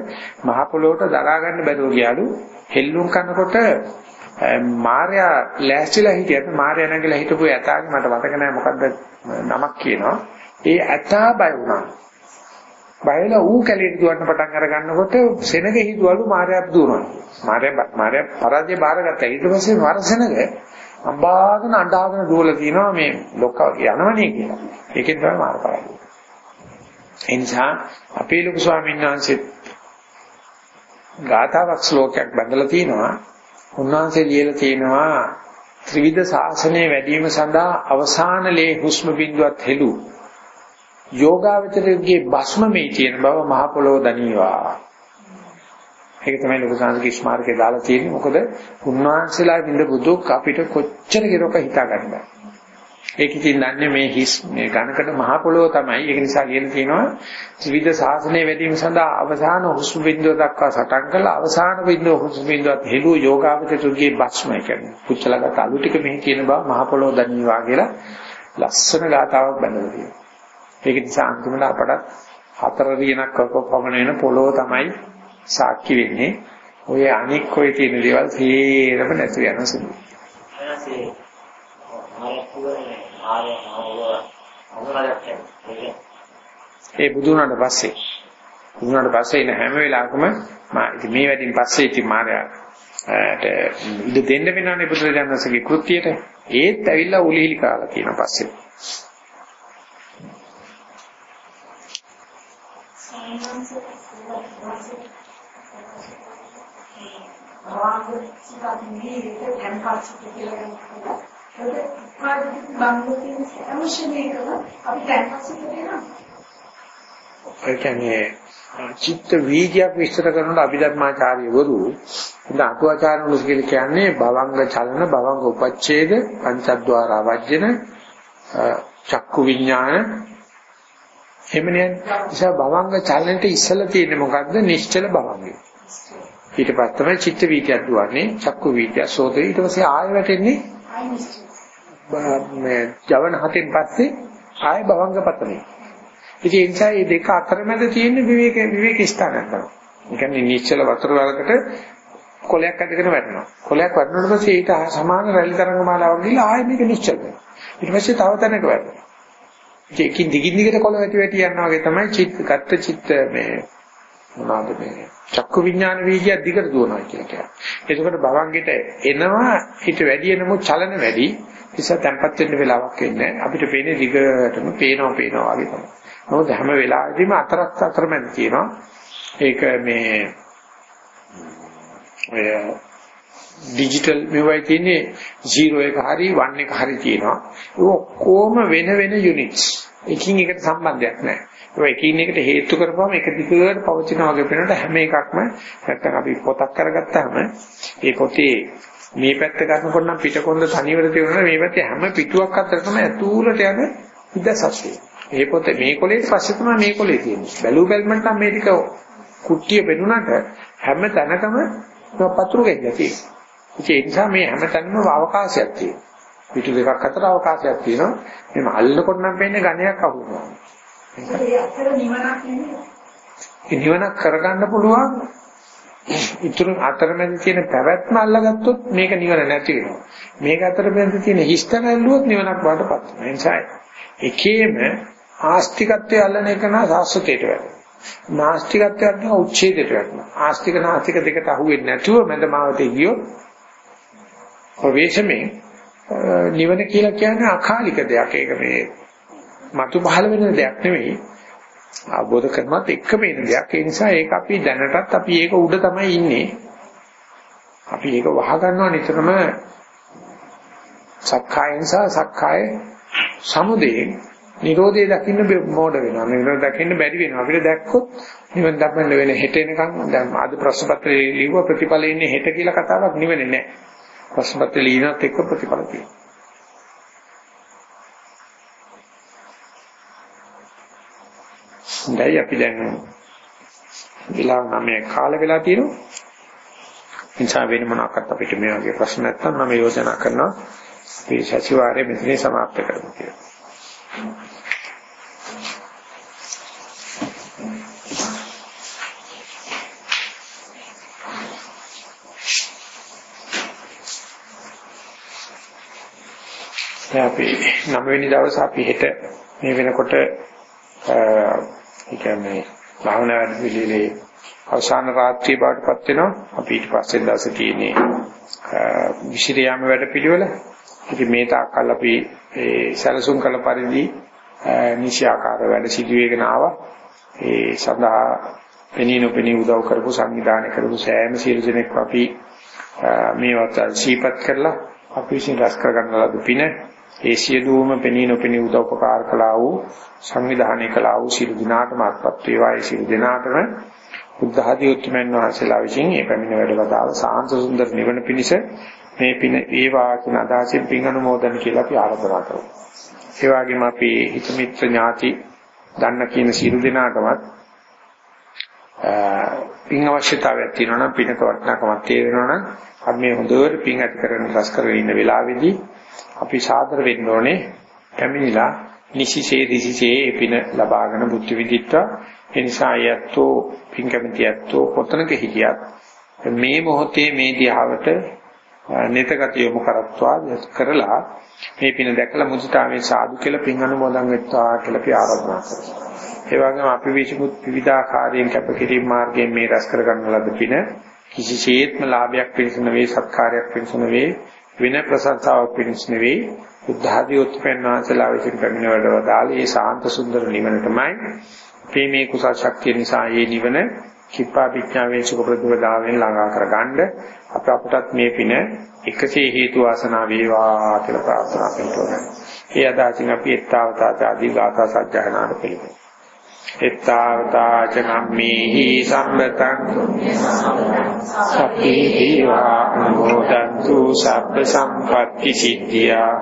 මහ පොළොවට දරා ගන්න බැරුව ගියාලු හෙල්ලුම් කරනකොට මාර්යා ලෑස්තිලා හිටියත් මාර්යා නැගලා හිටපු ඇතාගේ මට මතක නැහැ මොකද්ද නමක් කියනවා. ඒ ඇතා බය වුණා. බයලා ඌ කැලේට දුවන්න පටන් අර ගන්නකොට සෙනග හිතුවලු මාර්යා දුවනවා. මාර්යා මාර්යා පරාජය බාරගත්තා. ඊට පස්සේ වර්ෂණක අම්බාගෙන අඬාගෙන දුවලා කියනවා මේ ලොක්ක යනවනේ කියලා. ඒකෙන් තමයි මාර පරාජය. ඒ නිසා අපේ ලොකු ස්වාමීන් වහන්සේ ගාථාවක් ශ්ලෝකයක් බඳලා තිනවා. උන්වහන්සේ ලියලා තිනවා ත්‍රිවිධ ශාසනය වැඩිම සඳහා අවසාන ලේ හුස්ම බිඳුවත් හෙළු යෝගාවචරයේ භස්ම මේ තියෙන බව මහ පොළොව දනීවා. ඒක තමයි ලොකු සංස්කෘතික ස්මාරකේ දාලා තියෙන්නේ. මොකද උන්වහන්සේලා විඳ බුදුක් අපිට කොච්චර කිරක හිතා ගන්න බෑ. ඒක ඉතින් දන්නේ මේ හිස් මේ ඝනකට මහ පොළොව තමයි. ඒක නිසා කියන තියෙනවා ත්‍රිවිධ ශාසනය වැඩිම සඳහා අවසාන හුස්ම බිඳුව දක්වා සටන් කළා. අවසාන බිඳුව හුස්ම බිඳුවත් හෙළු යෝගාවචරයේ භස්ම කියන්නේ. පුච්චලගත අලු ටික මෙහි කියන බව මහ පොළොව දනීවා කියලා ලස්සන ගාතාවක් බඳලා තියෙනවා. ඒක නිසා අන්තිමට අපට හතර රියනක් පමණ වෙන පොළොව තමයි සාක්ෂි වෙන්නේ. ඔය අනික් ඔය තියෙන දේවල් සේරම නැති වෙන සුළු. ඒ බුදුනාට පස්සේ බුදුනාට පස්සේ ඉන හැම වෙලාවකම මා ඉතින් මේ වැඩින් පස්සේ ඉතින් මාර්යා ඉඳ දෙන්න වෙනවනේ බුදුරජාණන්සේගේ කෘත්‍යයට. ඒත් ඇවිල්ලා උලිහිලි කාලා කියන පස්සේ. සිතාන්නේ දැන්පත් කියලා ඒක පාදිත බංගලෝතින් සම්ශනීකව අපි දැන්පත් කියනවා. ඒ කියන්නේ චිත්ත වීර්යයක් විස්තර කරනකොට අභිධර්මාචාර්යවරු ඉතින් අටුවාචාර්යවරු කියන්නේ භවංග චලන භවංග උපච්ඡේද පංචද්වාර වජ්ජන චක්කු විඥාන එහෙමනේ. නිසා භවංග චලනට ඉස්සලා තියෙන්නේ මොකද්ද? නිශ්චල භවංගේ. ඊට පස්සේ තමයි චිත්ත වීතියක් දුවන්නේ චක්කු වීතිය සෝතේ ඊට පස්සේ ආය වැටෙන්නේ මේ ජවන හතෙන් පස්සේ ආය භවංග පතනේ ඉතින් ඒ නිසා මේ දෙක අතරමැද තියෙන විවේක විවේක ස්ථානයක් තමයි. ඒ කියන්නේ නිශ්චල වතුර වලකට කොලයක් ඇදගෙන වැටෙනවා. කොලයක් වැටුණාට පස්සේ ඊට සමාන රැලි තරංග මාලාවක් ගිහලා ආයෙ මේක නිශ්චල වෙනවා. ඊට පස්සේ තව තැනක වැටෙනවා. ඒකින් දිගින් දිගට කොල වැටි වැටි යනවා වගේ තමයි චිත්ත ගත්ත චිත්ත මේ මොනවාද මේ චක්කු විඥාන වීර්යය දිගට දුවනවා කියලා කියනවා. එතකොට භවංගෙට එනවා හිත වැඩි නමුත් චලන වැඩි. නිසා තැම්පත් වෙන්න වෙලාවක් වෙන්නේ අපිට පේන්නේ දිගටම පේනවා පේනවා වගේ තමයි. මොකද හැම වෙලාවෙදීම අතරක් අතරමැද තියෙනවා. ඒක මේ ඔය ඩිජිටල් මෙවයි තියෙන්නේ 0 එක හරි 1 එක හරි තියෙනවා. ඒ ඔක්කොම වෙන වෙන යුනිට්ස්. එකින් එකට සම්බන්ධයක් නැහැ. ඒ එකින් එකට හේතු කරපුවම එක දිගට පවතින වගේ වෙනකොට හැම එකක්ම නැත්තම් අපි පොතක් කරගත්තාම ඒ පොතේ මේ පැත්ත ගන්නකොට නම් පිටකොන්ද තනියවර තියෙනවා මේ පැත්තේ හැම පිටුවක් අතරටම ඇතුළට යන ඉදසස්සේ. ඒ පොතේ මේ කොලේ පස්සේ තමයි මේ කොලේ තියෙන්නේ. බැලු බැලමට නම් මේ ටික කුට්ටිය බෙදුනට හැම තැනකම පතුරු ගෙඩිය තියෙනවා. ඒ නිසා මේ හැම තැනම අවකාශයක් තියෙනවා. පිටු දෙකක් අතර අවකාශයක් තියෙනවා. මේ අල්ලනකොට නම් පේන්නේ ඝණයක් අහුවෙනවා. ඒ අතර නිවනක් නෙමෙයි. ඒ නිවනක් කරගන්න පුළුවන් ඉතුරු අතරමැද තියෙන පැවැත්ම අල්ලගත්තොත් මේක නිවන නැති වෙනවා. මේක අතරමැද තියෙන හිස්තන ඇල්ලුවොත් නිවනක් බාටපත් වෙනවා. ඒ නිසා එකේම ආස්තිකත්වයේ අල්ලන එක නා සාස්වතේට වැටෙනවා. නාස්තිකත්වයට අල්ලන උච්ඡේදයට වැටෙනවා. ආස්තික නාස්තික දෙකට අහුවෙන්නේ නැතුව මැදමාවතේ ගියොත් ප්‍රවේශමේ නිවන කියලා කියන්නේ අකාලික දෙයක්. ඒක මේ මතු පහළ වෙන දෙයක් නෙවෙයි. අවබෝධ කරනවත් එක්කම එන දෙයක්. ඒ නිසා ඒක අපි දැනටත් අපි ඒක උඩ තමයි ඉන්නේ. අපි ඒක වහ ගන්නවා නිතරම සක්කායෙන් සහ සක්කාය සමුදේ නිරෝධය දකින්න මොඩ වෙනවා. නිරෝධය දකින්න බැරි වෙනවා. අපිට දැක්කොත් නිවන් දක්වන්න වෙන හෙට එනකන් දැන් අද ප්‍රශ්න පත්‍රයේ ලියුව ප්‍රතිඵල ඉන්නේ හෙට කියලා කතාවක් නිවෙන්නේ නැහැ. ප්‍රශ්න පත්‍රයේ ලියනත් එක්ක ප්‍රතිඵල තියෙනවා. හොඳයි අපි දැන් විලා නමේ කාල වෙලා තියෙනවා. එනිසා වෙන මොනවාක්වත් අපිට මේ වගේ ප්‍රශ්න නැත්නම් මම යෝජනා කරනවා මේ සතිವಾರයේ මෙතනින් સમાප්ත කරමු කියලා. දැන් අපි 9 වෙනි දවසේ අපි හෙට මේ වෙනකොට ඒ කියන්නේ භාවනා වැඩපිළිවෙලේ අවසාන රාත්‍රිය බාටපත් වෙනවා. අපි ඊට පස්සේ දවසේ තියෙන්නේ විශ්ිරියාම වැඩපිළිවෙල. ඉතින් මේ තාක්කල් අපි ඒ සැලසුම් කළ පරිදි නිශ්‍යාකාර වැඩ සිදුවේගෙන ආවා. ඒ සඳහා පෙනී නොපෙනී උදව් කරපු සංවිධානය කරපු සෑම සියලු දෙනෙක් අපි මේවත් සීපත් කරලා අපි විසින් රැස් කරගන්න ලද පින ඒ සියලුම පෙනී නොපෙනී උදව්පකාර කළා වූ සංවිධානය කළා වූ සියලු දිනාටම අත්පත් වේවා ඒ සියලු දිනාටම බුද්ධ ආදී උතුම්යන් වහන්සේලා විසින් මේ පැමිණ වැඩවතාව සාන්ත සුන්දර නිවන පිණිස මේ පින වේවා කියන අදහසින් පින් අනුමෝදන් කියලා අපි ආරාධනා කරමු. ඒ වගේම අපි හිත මිත්‍ර ඥාති දන්න කියන සියලු දෙනාටමත් පින් අවශ්‍යතාවයක් තියෙනවා නම් පිනක වටිනාකමක් තේරෙනවා නම් අපි මේ හොඳට පින් ඇති කරගෙන රස කරගෙන ඉන්න වෙලාවේදී අපි සාදර වෙන්න ඕනේ. පැමිණිලා නිසිසේ දිසිසේ පින ලබාගෙන බුද්ධ විදිත්වා ඒ නිසා යැත්තෝ පින් කැමති යැත්තෝ කොතනක හිටියත් මේ මොහොතේ මේ දිහාවට නිතගත යොමු කරත්වා කරලා මේ පින දැකලා මුදිතාවේ සාදු කියලා පින් අනුමෝදන් වෙත්වා කියලා අපි ආරාධනා කරනවා. ඒ වගේම අපි විසිකුත් විවිධාකාරයෙන් කැපකිරීම මාර්ගයෙන් මේ රැස් කර ගන්න ලද පින කිසිසේත්ම ලාභයක් පිණිස නෙවෙයි සත්කාරයක් පිණිස නෙවෙයි. වෙන ප්‍රශංසාවක් පිණිස නෙවෙයි බුද්ධ ආදී උත්පන්නාසලා විසින් පැමිණ වැඩවදාළ මේ සාන්ත සුන්දර නිවන තමයි මේ මේ කුසල ශක්තිය නිසා මේ නිවන කිප්පා විඥාවේ සුඛ ප්‍රතිපදාවෙන් ළඟා කරගන්න අප අපටත් මේ පින එකසේ හේතු වාසනා වේවා කියලා ප්‍රාර්ථනා කරනවා. ඒ අදාසින් අපි ettavata ආදී ගාථා සජ්ජායනාට පිළිගන්නවා. එත්තාවතා චනම්මේහි සම්බතං සප්පි දීවා අනුමෝදන්තු සබ්බ සම්පත්‍ති සිද්ධියා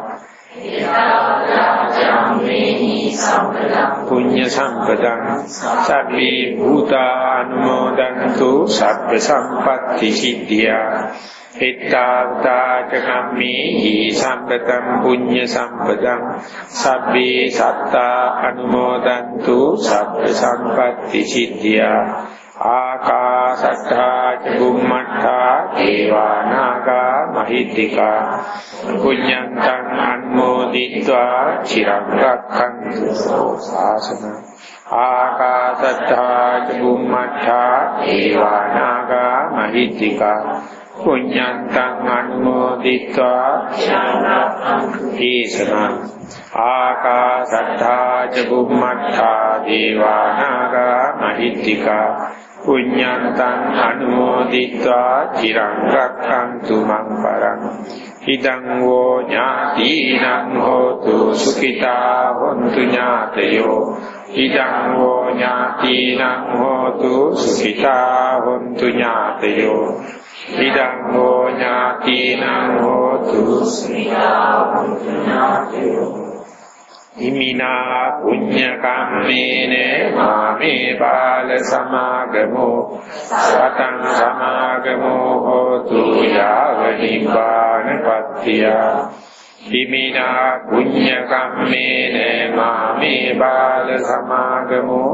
පුඤ්ඤ සම්පදං සබ්බේ භූතානුමෝදන්තු සබ්බ සම්පත්‍ති සිද්ධියා හිතාවතාච කම්මේහි සම්පතං පුඤ්ඤ සම්පදං සබ්බේ සත්තා අනුමෝදන්තු සබ්බ සම්පatti සිද්ධියා ආකාශට්ඨා ච බුම්මට්ඨා දේවානාගා මහිත්‍තිකා පුඤ්ඤන්තං අනුමෝදිत्वा චිරං රක්ඛන්තු ශාසන ආකාශට්ඨා ච බුම්මට්ඨා දේවානාගා මහිත්‍තිකා පුඤ්ඤන්තං අනුමෝදිत्वा දේශනා ආකාසත්තා ච බුම්මත්තා දේවානාගා මහිත්‍තිකා පුඤ්ඤන්තං අනුමෝදිत्वा চিරං රක්ඛන්තු මං පරං ඉදං වෝ ඥාතිනං හෝතු සුඛිතා හොන්තු ඥාතයෝ ඉදං වෝ ඥාතිනං හෝතු සුඛිතා හොන්තු ඥාතයෝ ඉදං හෝ ඥාතිනං හෝතු ඉමිනා පුඤ්ඤ කම්මේන මාමේ බාල සමාගමෝ සතං සමාගමෝ හෝතු යාව නිපාන පත්‍තියා ඉමිනා පුඤ්ඤ කම්මේන මාමේ බාල සමාගමෝ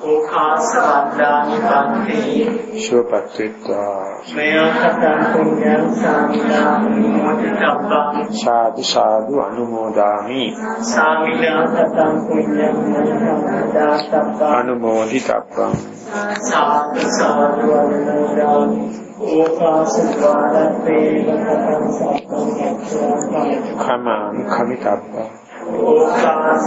ඕකාස වන්දානි පන්ති සුවපත් වෙත්වා මෙයකතං පුඤ්ඤං සාමිනාමි මොදිතබ්බං. සාදු සාදු අනුමෝදාමි. සාමිනාකතං පුඤ්ඤං මොදිතබ්බං අනුමෝදිතබ්බං. සාදු සාදු අනුමෝදාමි. ඕකාස ද්වාරත්තේ කතං සක්කං යක්ඛාමි කමං කමිතබ්බං ඕකාස